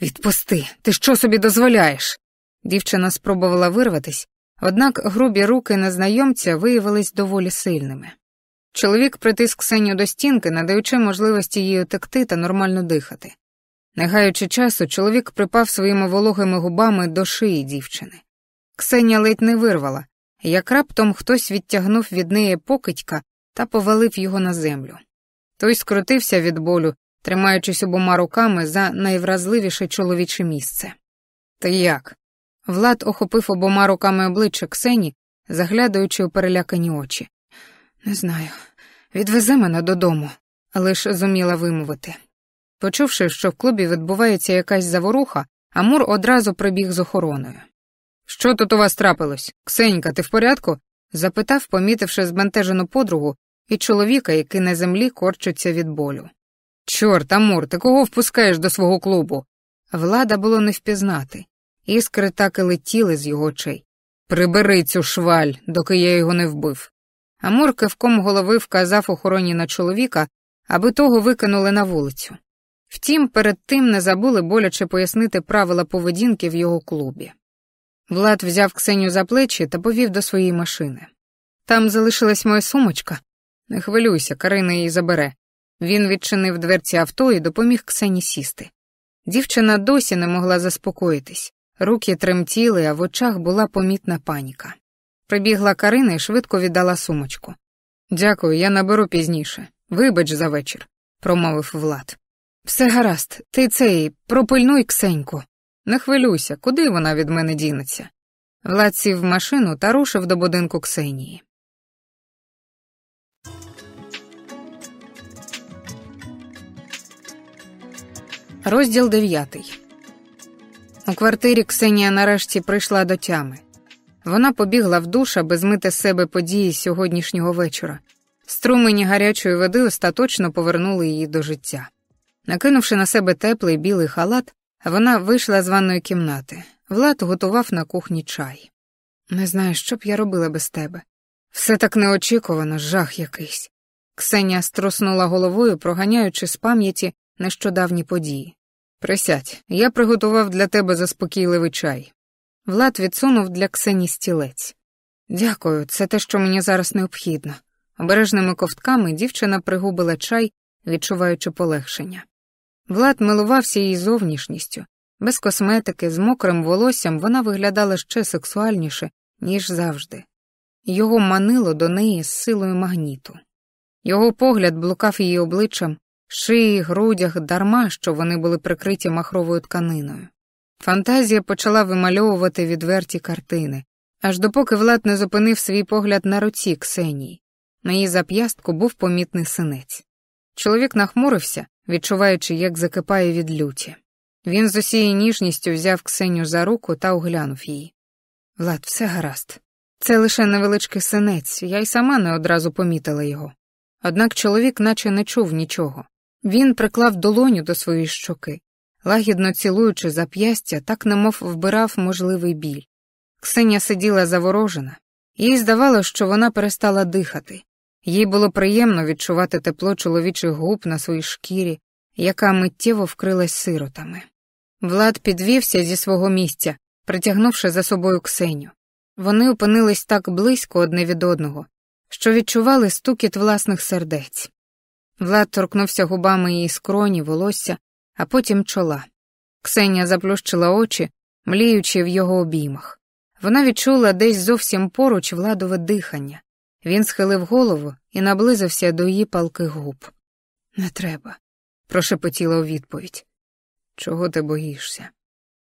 Відпусти, ти що собі дозволяєш? Дівчина спробувала вирватись, однак грубі руки незнайомця виявились доволі сильними. Чоловік притис Ксеню до стінки, надаючи можливості їй утекти та нормально дихати. Не гаючи часу, чоловік припав своїми вологими губами до шиї дівчини. Ксеня ледь не вирвала, як раптом хтось відтягнув від неї покидька та повалив його на землю. Той скрутився від болю, тримаючись обома руками за найвразливіше чоловіче місце. Ти як? Влад охопив обома руками обличчя Ксені, заглядаючи у перелякані очі. Не знаю, відвезе мене додому, лиш зуміла вимовити. Почувши, що в клубі відбувається якась заворуха, Амур одразу прибіг з охороною. Що тут у вас трапилось? Ксенька, ти в порядку? запитав, помітивши збентежену подругу і чоловіка, який на землі корчиться від болю. Чорт, Амур, ти кого впускаєш до свого клубу? Влада було не впізнати. Іскри так і летіли з його очей. Прибери цю шваль, доки я його не вбив. Амур кивком голови вказав охороні на чоловіка, аби того викинули на вулицю. Втім, перед тим не забули боляче пояснити правила поведінки в його клубі. Влад взяв Ксеню за плечі та повів до своєї машини. Там залишилась моя сумочка. Не хвилюйся, Карина її забере. Він відчинив дверці авто і допоміг Ксені сісти. Дівчина досі не могла заспокоїтись, руки тремтіли, а в очах була помітна паніка. Прибігла Карина і швидко віддала сумочку. Дякую, я наберу пізніше. Вибач за вечір, промовив Влад. Все гаразд, ти цей пропильнуй Ксеньку. Не хвилюйся, куди вона від мене дінеться. Влад сів в машину та рушив до будинку Ксенії. Розділ дев'ятий. У квартирі Ксенія нарешті прийшла до тями. Вона побігла в душ, аби змити себе події сьогоднішнього вечора. Струмені гарячої води остаточно повернули її до життя. Накинувши на себе теплий білий халат, вона вийшла з ванної кімнати. Влад готував на кухні чай. Не знаю, що б я робила без тебе. Все так неочікувано, жах якийсь. Ксенія струснула головою, проганяючи з пам'яті нещодавні події. Присядь, я приготував для тебе заспокійливий чай. Влад відсунув для Ксені стілець. Дякую, це те, що мені зараз необхідно. Обережними ковтками дівчина пригубила чай, відчуваючи полегшення. Влад милувався її зовнішністю. Без косметики, з мокрим волоссям вона виглядала ще сексуальніше, ніж завжди. Його манило до неї з силою магніту. Його погляд блукав її обличчям, шиї, грудях, дарма, що вони були прикриті махровою тканиною. Фантазія почала вимальовувати відверті картини, аж допоки Влад не зупинив свій погляд на руці Ксенії. На її зап'ястку був помітний синець. Чоловік нахмурився, відчуваючи, як закипає від люті. Він з усією ніжністю взяв Ксеню за руку та оглянув її. Влад, все гаразд. Це лише невеличкий синець, я й сама не одразу помітила його. Однак чоловік наче не чув нічого. Він приклав долоню до своєї щоки, лагідно цілуючи зап'ястя, так немов вбирав можливий біль. Ксеня сиділа заворожена, їй здавалося, що вона перестала дихати. Їй було приємно відчувати тепло чоловічих губ на своїй шкірі, яка миттєво вкрилась сиротами. Влад підвівся зі свого місця, притягнувши за собою Ксеню. Вони опинились так близько одне від одного, що відчували стукіт власних сердець. Влад торкнувся губами її скроні, волосся, а потім чола. Ксенія заплющила очі, мліючи в його обіймах. Вона відчула десь зовсім поруч владове дихання. Він схилив голову і наблизився до її палких губ. Не треба, прошепотіла у відповідь. Чого ти боїшся?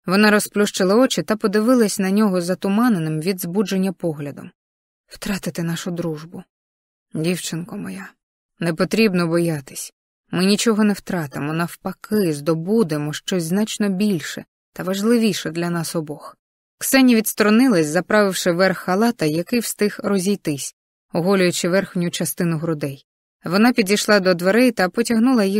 Вона розплющила очі та подивилась на нього затуманеним від збудження поглядом. Втратити нашу дружбу. Дівчинко моя, не потрібно боятись. Ми нічого не втратимо, навпаки, здобудемо щось значно більше та важливіше для нас обох. Ксені відсторонилась, заправивши верх халата, який встиг розійтись, оголюючи верхню частину грудей. Вона підійшла до дверей та потягнула їх